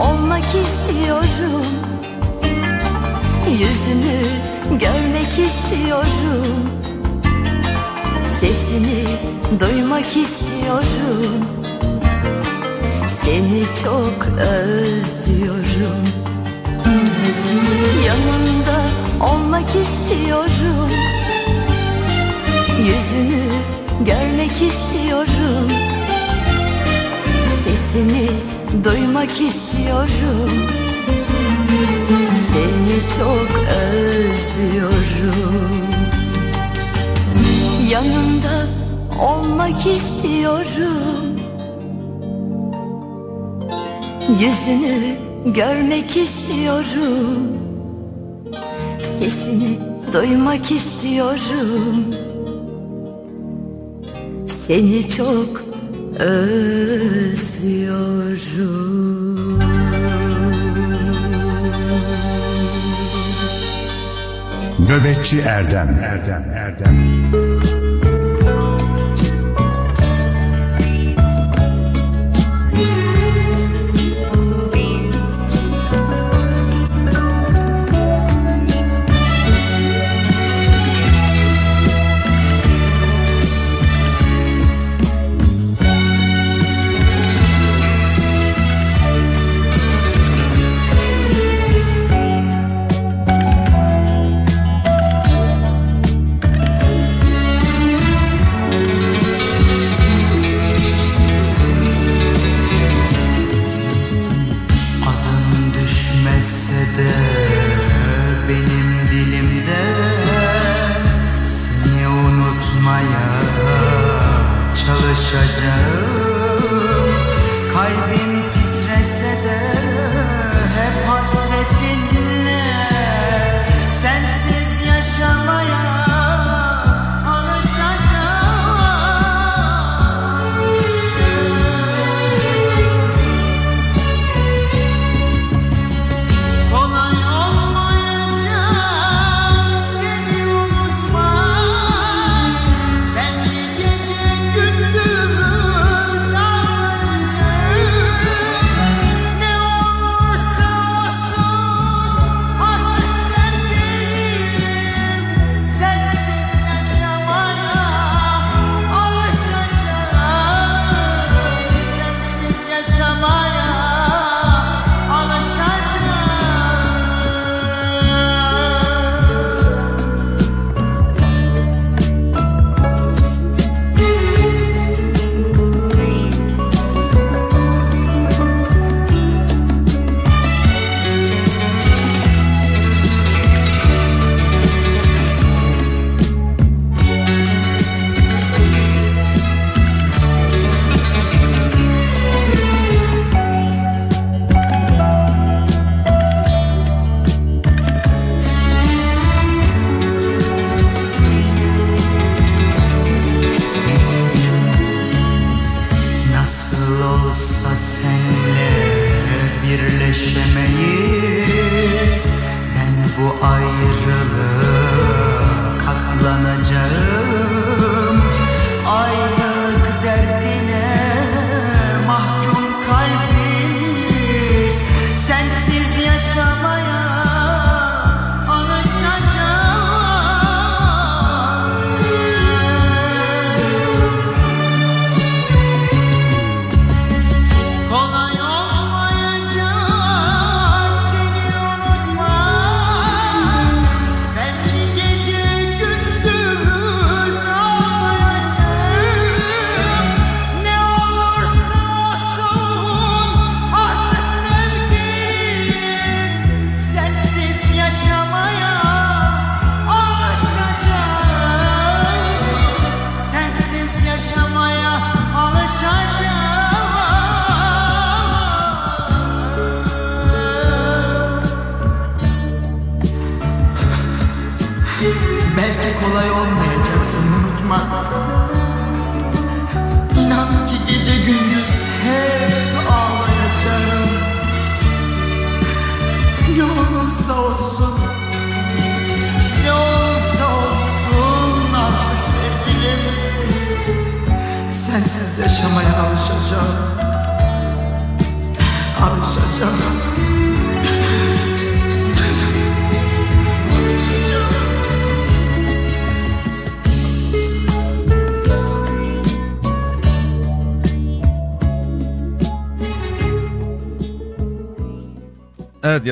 Speaker 19: Olmak istiyorum. Yüzünü görmek istiyorum. Sesini duymak istiyorum. Seni çok özlüyorum. Yanında olmak istiyorum. Yüzünü görmek istiyorum. Sesini duymak istiyorum. Seni çok özlüyorum. Yanında olmak istiyorum. Yüzünü görmek istiyorum. Sesini duymak istiyorum. Seni çok özlüyorum
Speaker 3: Nöbetçi Erdem. Erdem Erdem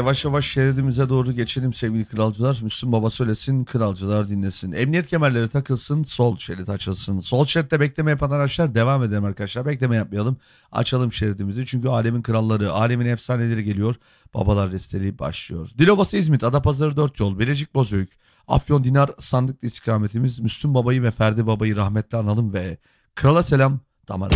Speaker 2: yavaş yavaş şeridimize doğru geçelim sevgili kralcılar. Müslüm Baba söylesin, kralcılar dinlesin. Emniyet kemerleri takılsın, sol şerit açılsın. Sol şeritte bekleme yapan araçlar devam edelim arkadaşlar. Bekleme yapmayalım. Açalım şeridimizi çünkü alemin kralları, alemin efsaneleri geliyor. Babalar desteli başlıyor. Dilovası İzmit, Adapazarı 4 yol, Bilecik Bozüyük, Afyon Dinar sandıklı istikametimiz. Müslüm Baba'yı ve Ferdi Baba'yı rahmetle analım ve krala selam damara.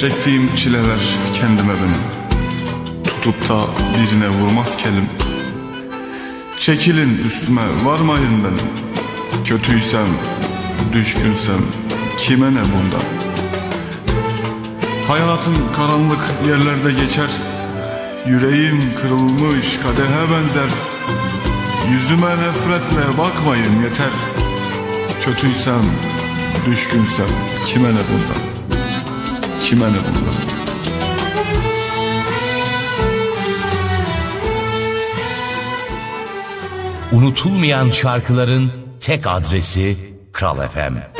Speaker 13: Çektiğim çileler kendime benim Tutup da birine vurmaz kelim. Çekilin üstüme varmayın benim. Kötüysem, düşkünsem kime ne bundan? Hayatım karanlık yerlerde geçer. Yüreğim kırılmış kadehe benzer. Yüzüme nefretle bakmayın yeter. Kötüysem, düşkünsem kime ne bundan? Kime ne bundan?
Speaker 2: Unutulmayan şarkıların tek adresi Kral FM.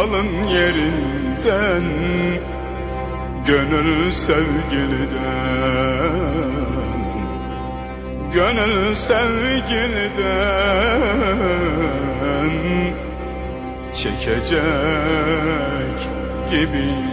Speaker 11: alın yerinden Gönül sevgiliden. Gönül sevgiliden Çekecek gibi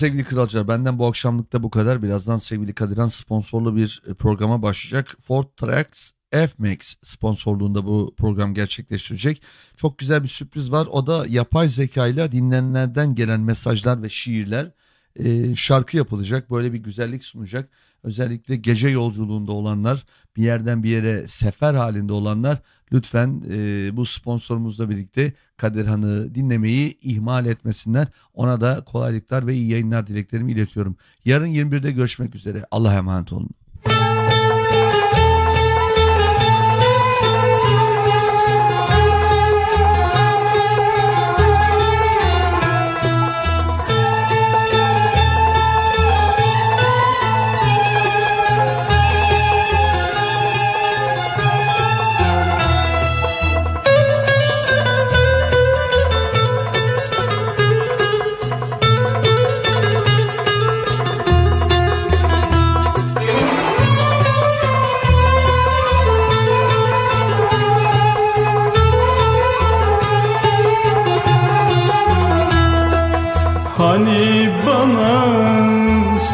Speaker 1: sevgili kralcılar benden bu akşamlık da bu kadar. Birazdan sevgili Kadiran sponsorlu bir e, programa başlayacak. Ford Tracks F-Max sponsorluğunda bu program gerçekleştirecek. Çok güzel bir sürpriz var. O da yapay zeka ile dinleyenlerden gelen mesajlar ve şiirler e, şarkı yapılacak. Böyle bir güzellik sunacak. Özellikle gece yolculuğunda olanlar, bir yerden bir yere sefer halinde olanlar lütfen e, bu sponsorumuzla birlikte Kadirhan'ı dinlemeyi ihmal etmesinler. Ona da kolaylıklar ve iyi yayınlar dileklerimi iletiyorum. Yarın 21'de görüşmek üzere. Allah'a emanet olun.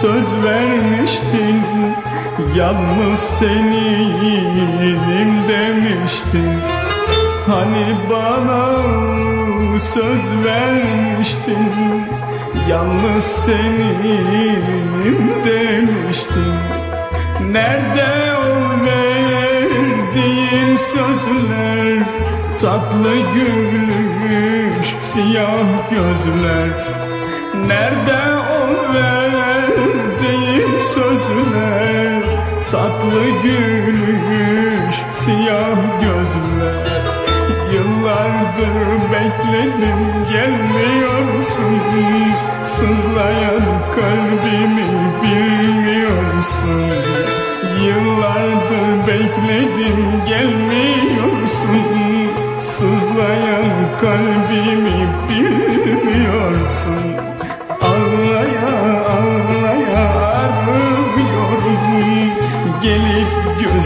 Speaker 11: Söz vermiştin. Yalnız senim demiştin. Hani bana söz vermiştin. Yalnız senim demiştin. Nerede o verdiğin sözler? Tatlı gülüş siyah gözler. Nerede o verdiğin Tatlı gülüş siyah gözler. Yıllardır bekledim gelmiyorsun. Sızlayan kalbimi bilmiyorsun. Yıllardır bekledim gelmiyorsun. Sızlayan kalbimi bilmiyorsun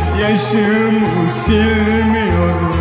Speaker 11: gözyaşımı silmiyorsun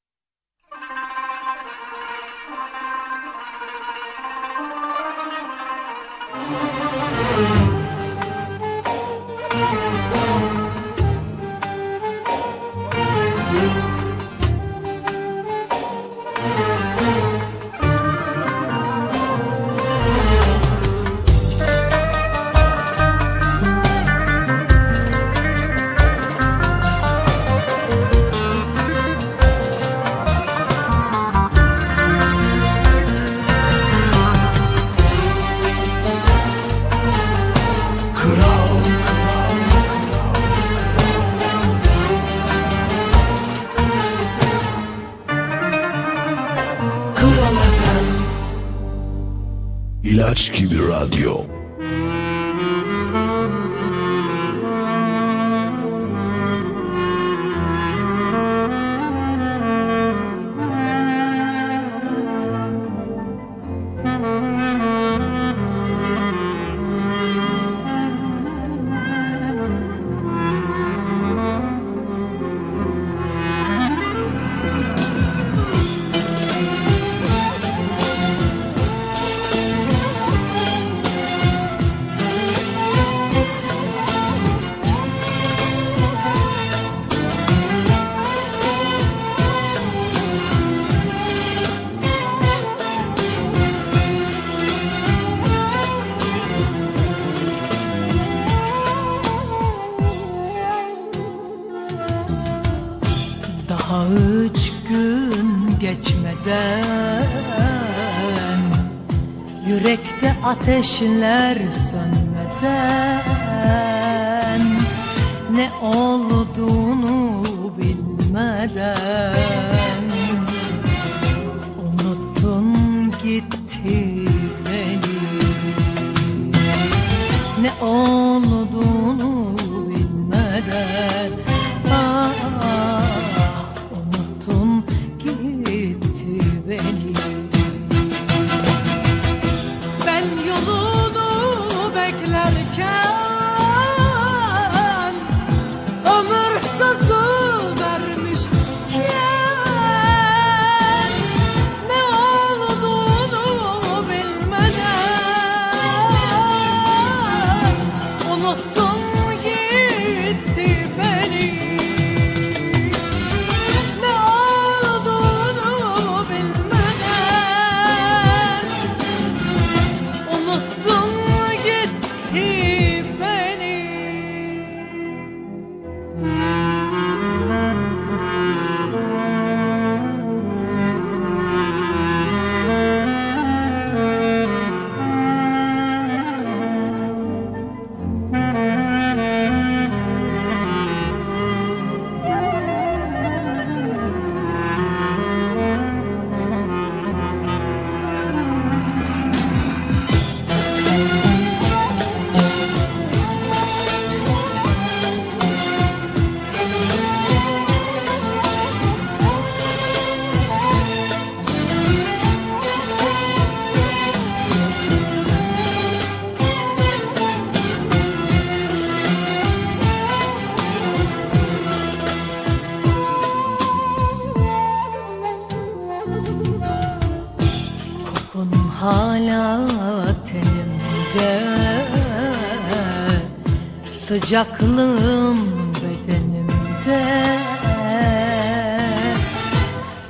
Speaker 20: Güneşler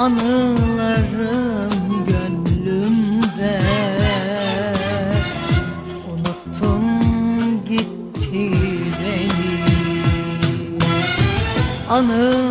Speaker 20: anılarım gönlümde. Unuttun gitti beni. Anılarım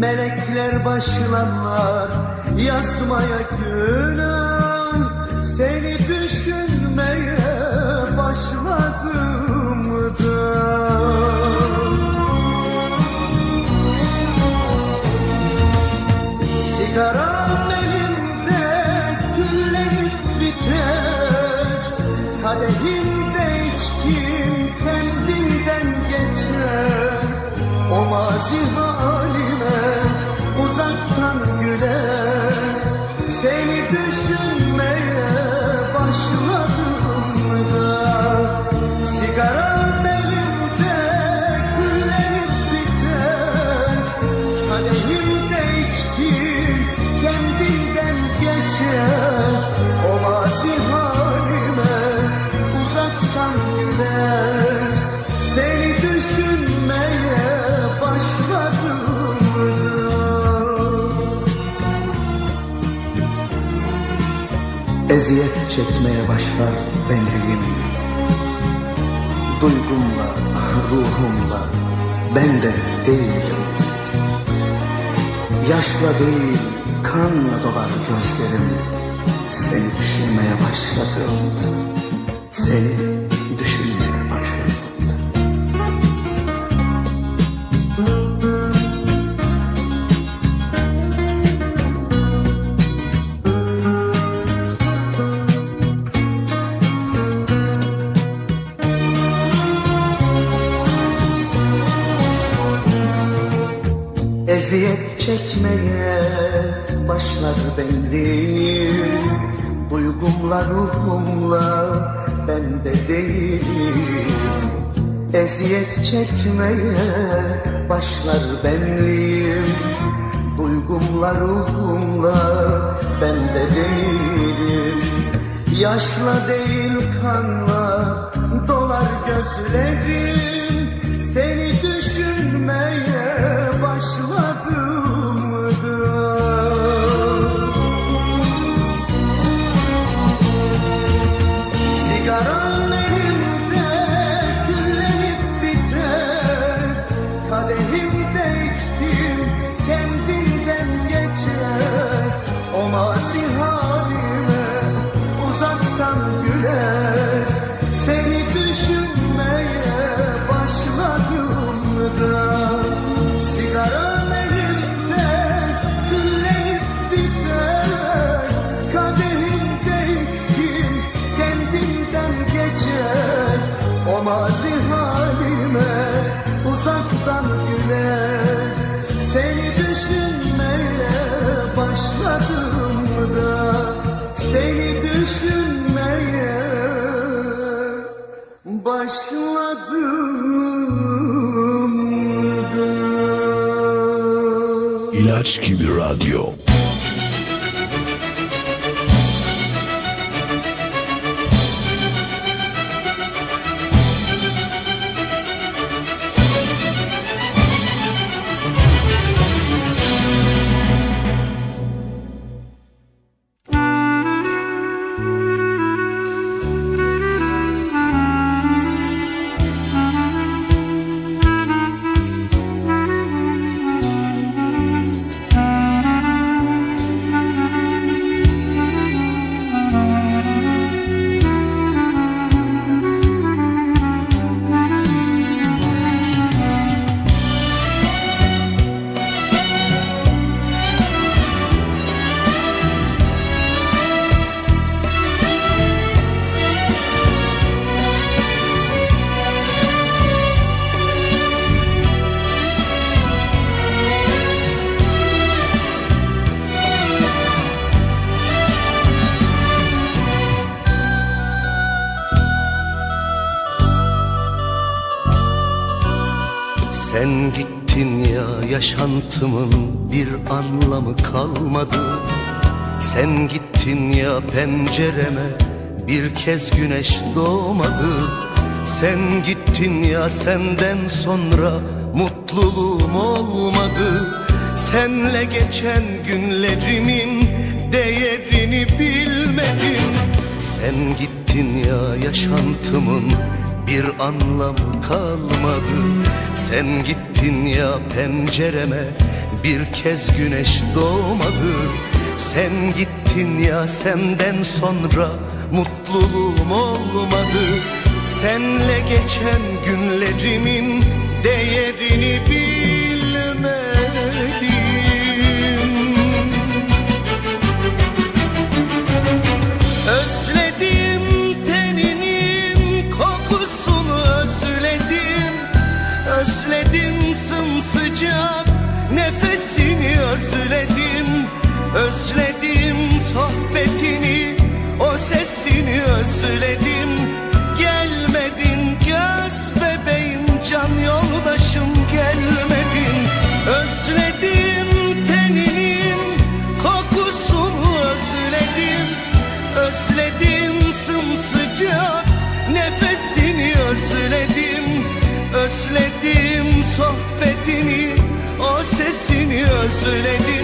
Speaker 4: Melekler başlarlar yazmaya gün çekmeye başlar benliğim. Duygumla, ruhumla ben de değilim. Yaşla değil kanla dolar gözlerim. Seni düşünmeye başladım Seni başlar benim Duygumla ruhumla ben de değilim. Eziyet çekmeye başlar benliğim. Duygumla ruhumla ben de değilim. Yaşla değil kanla dolar gözlerim. Seni düşünmeye başladı. başladım.
Speaker 21: İlaç gibi radyo.
Speaker 22: Sen gittin ya
Speaker 4: senden sonra mutluluğum olmadı. Senle geçen günlerimin değerini bilmedim. Sen gittin ya yaşantımın bir anlamı kalmadı. Sen gittin ya pencereme bir kez güneş doğmadı. Sen gittin ya senden sonra mutluluğum olmadı Senle geçen günlerimin değerini bilmedim. Özledim teninin kokusunu özledim. Özledim sımsıcak nefesini özledim. Özledim sohbetini o sesini özledim sesini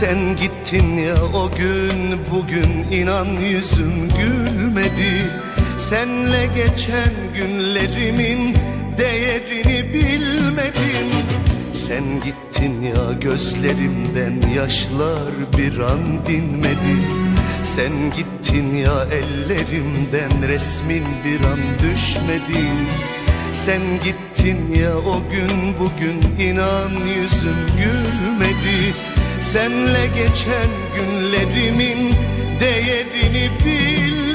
Speaker 4: Sen gittin ya o gün bugün inan yüzüm gülmedi. Senle geçen günlerimin değerini bilmedim. Sen gittin ya gözlerimden yaşlar bir an dinmedi. Sen gittin ya ellerimden resmin bir an düşmedi. Sen gittin ya o gün bugün inan yüzüm gülmedi Senle geçen günlerimin değerini bilmedim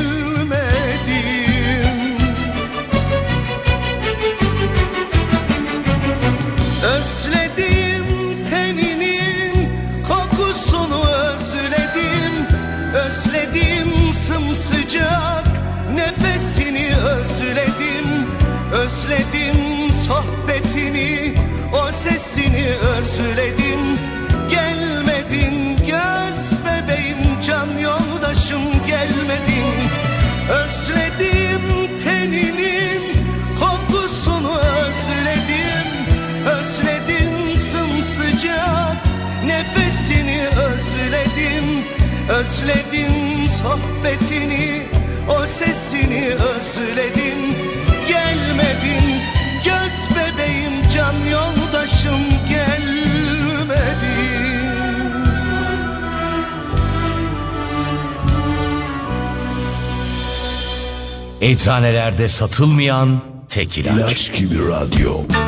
Speaker 13: Eczanelerde satılmayan tek ilaç.
Speaker 14: İlaç gibi radyo.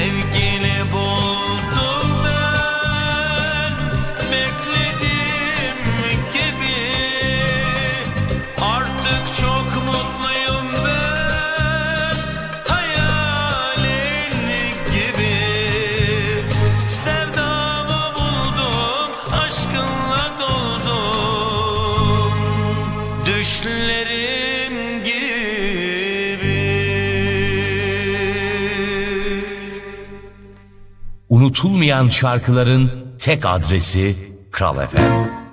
Speaker 14: Sevgili
Speaker 13: Unutulmayan şarkıların tek adresi Kral FM.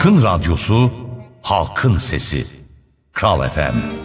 Speaker 16: Halkın Radyosu, halkın sesi. Kral FM.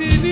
Speaker 16: city.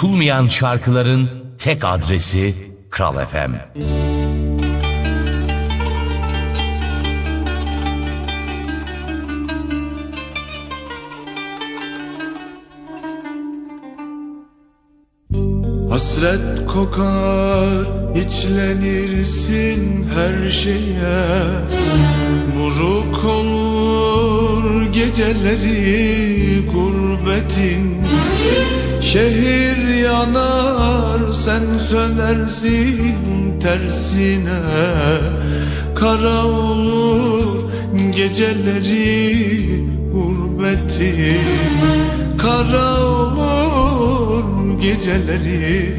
Speaker 13: unutulmayan şarkıların tek adresi Kral FM.
Speaker 2: Hasret kokar, içlenirsin her şeye tersin tersine Kara olur geceleri gurbetim. Kara olur geceleri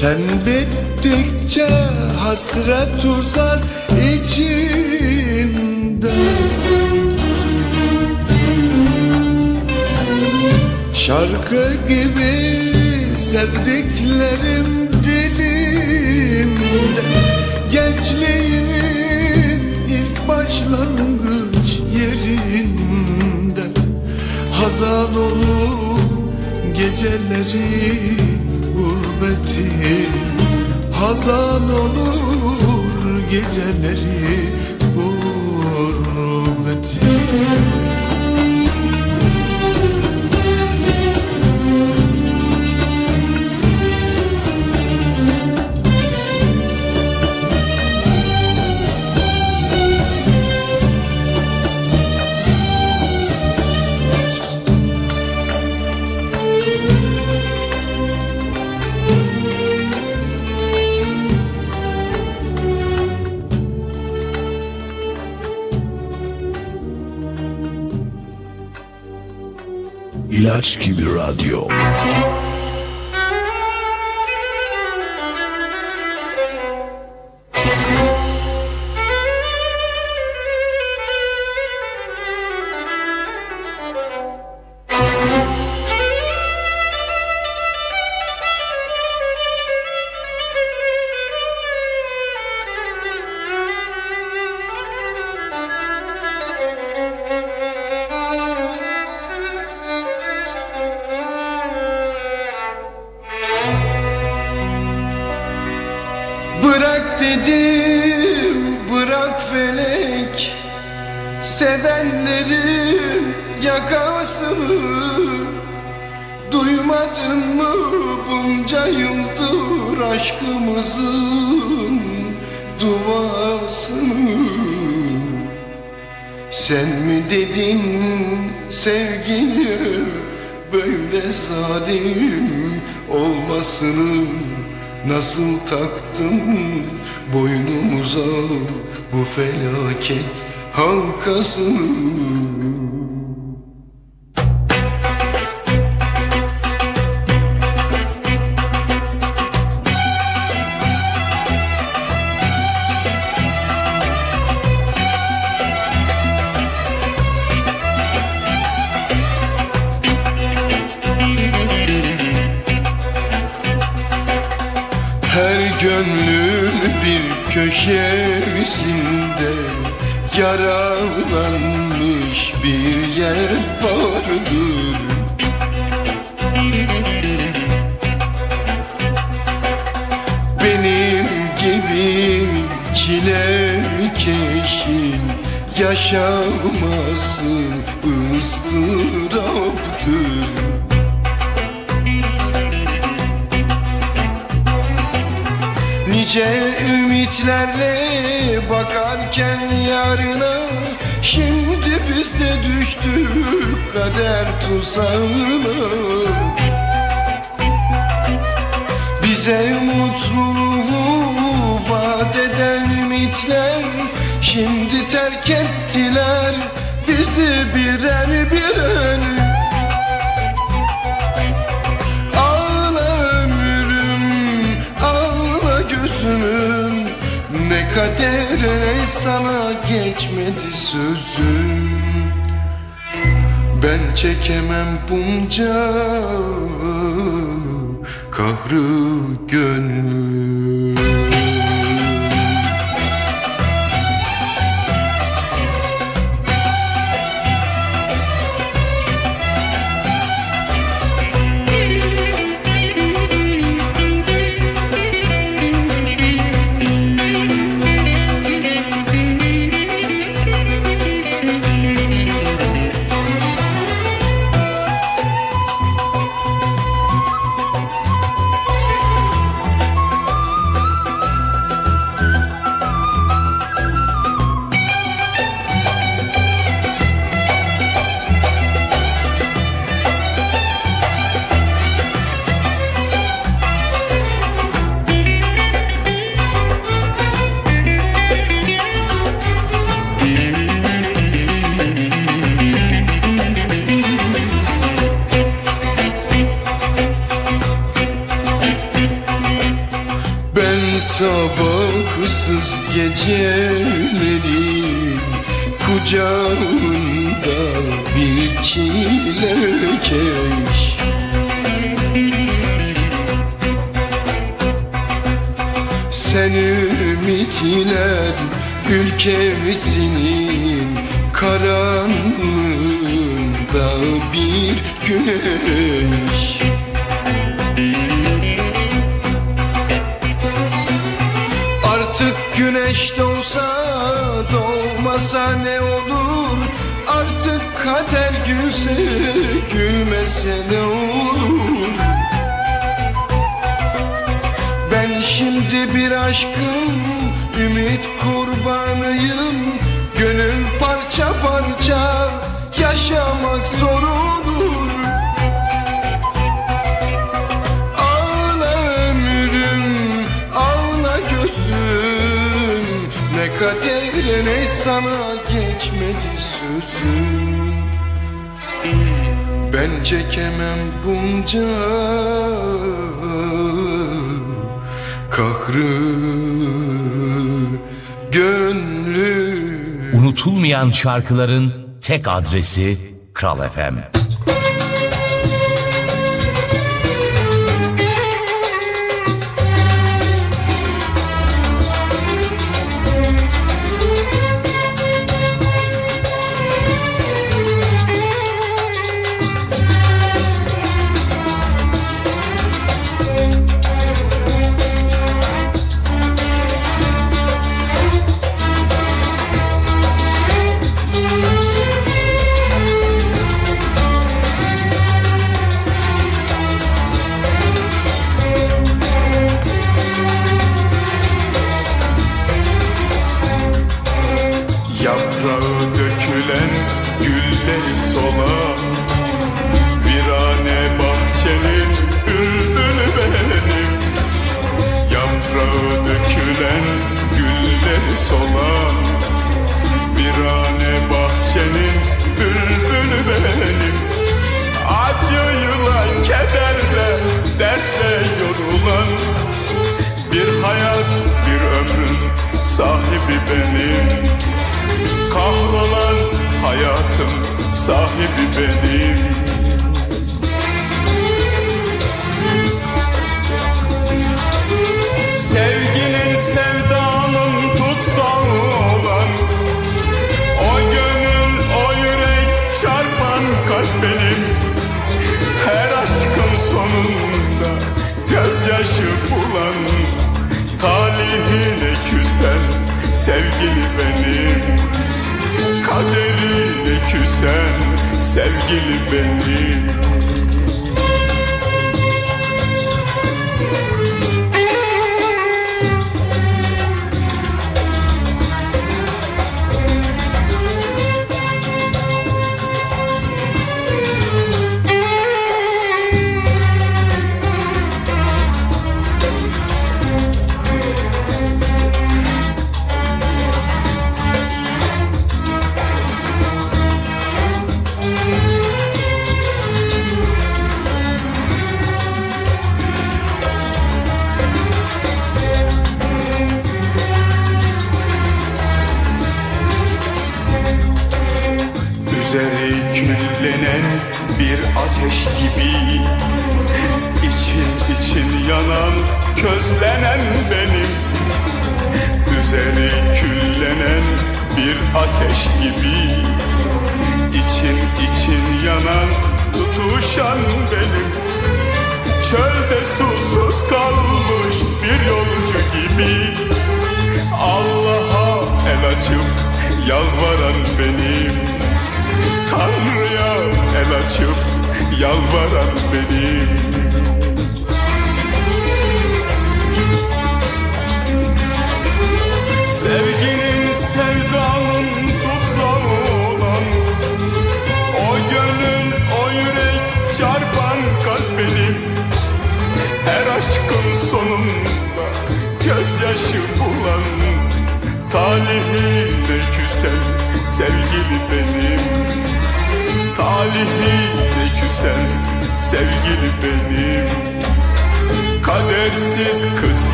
Speaker 2: Sen bittikçe hasret uzar içimde. Şarkı gibi sevdiklerim dilimde. Gençliğimin ilk başlangıç yerinde. Hazan olur geceleri rahmetin Hazan olur geceleri
Speaker 4: gurbetin Очкими радио. kader gülse gülmese ne olur? Ben şimdi bir aşkın ümit kurbanıyım. Gönül parça parça yaşamak zor olur. Ağla ömrüm, ağla gözüm. Ne kadere ne sana geçmedi sözüm. Ben çekemem bunca kahrı gönlü
Speaker 11: Unutulmayan şarkıların tek adresi Kral FM.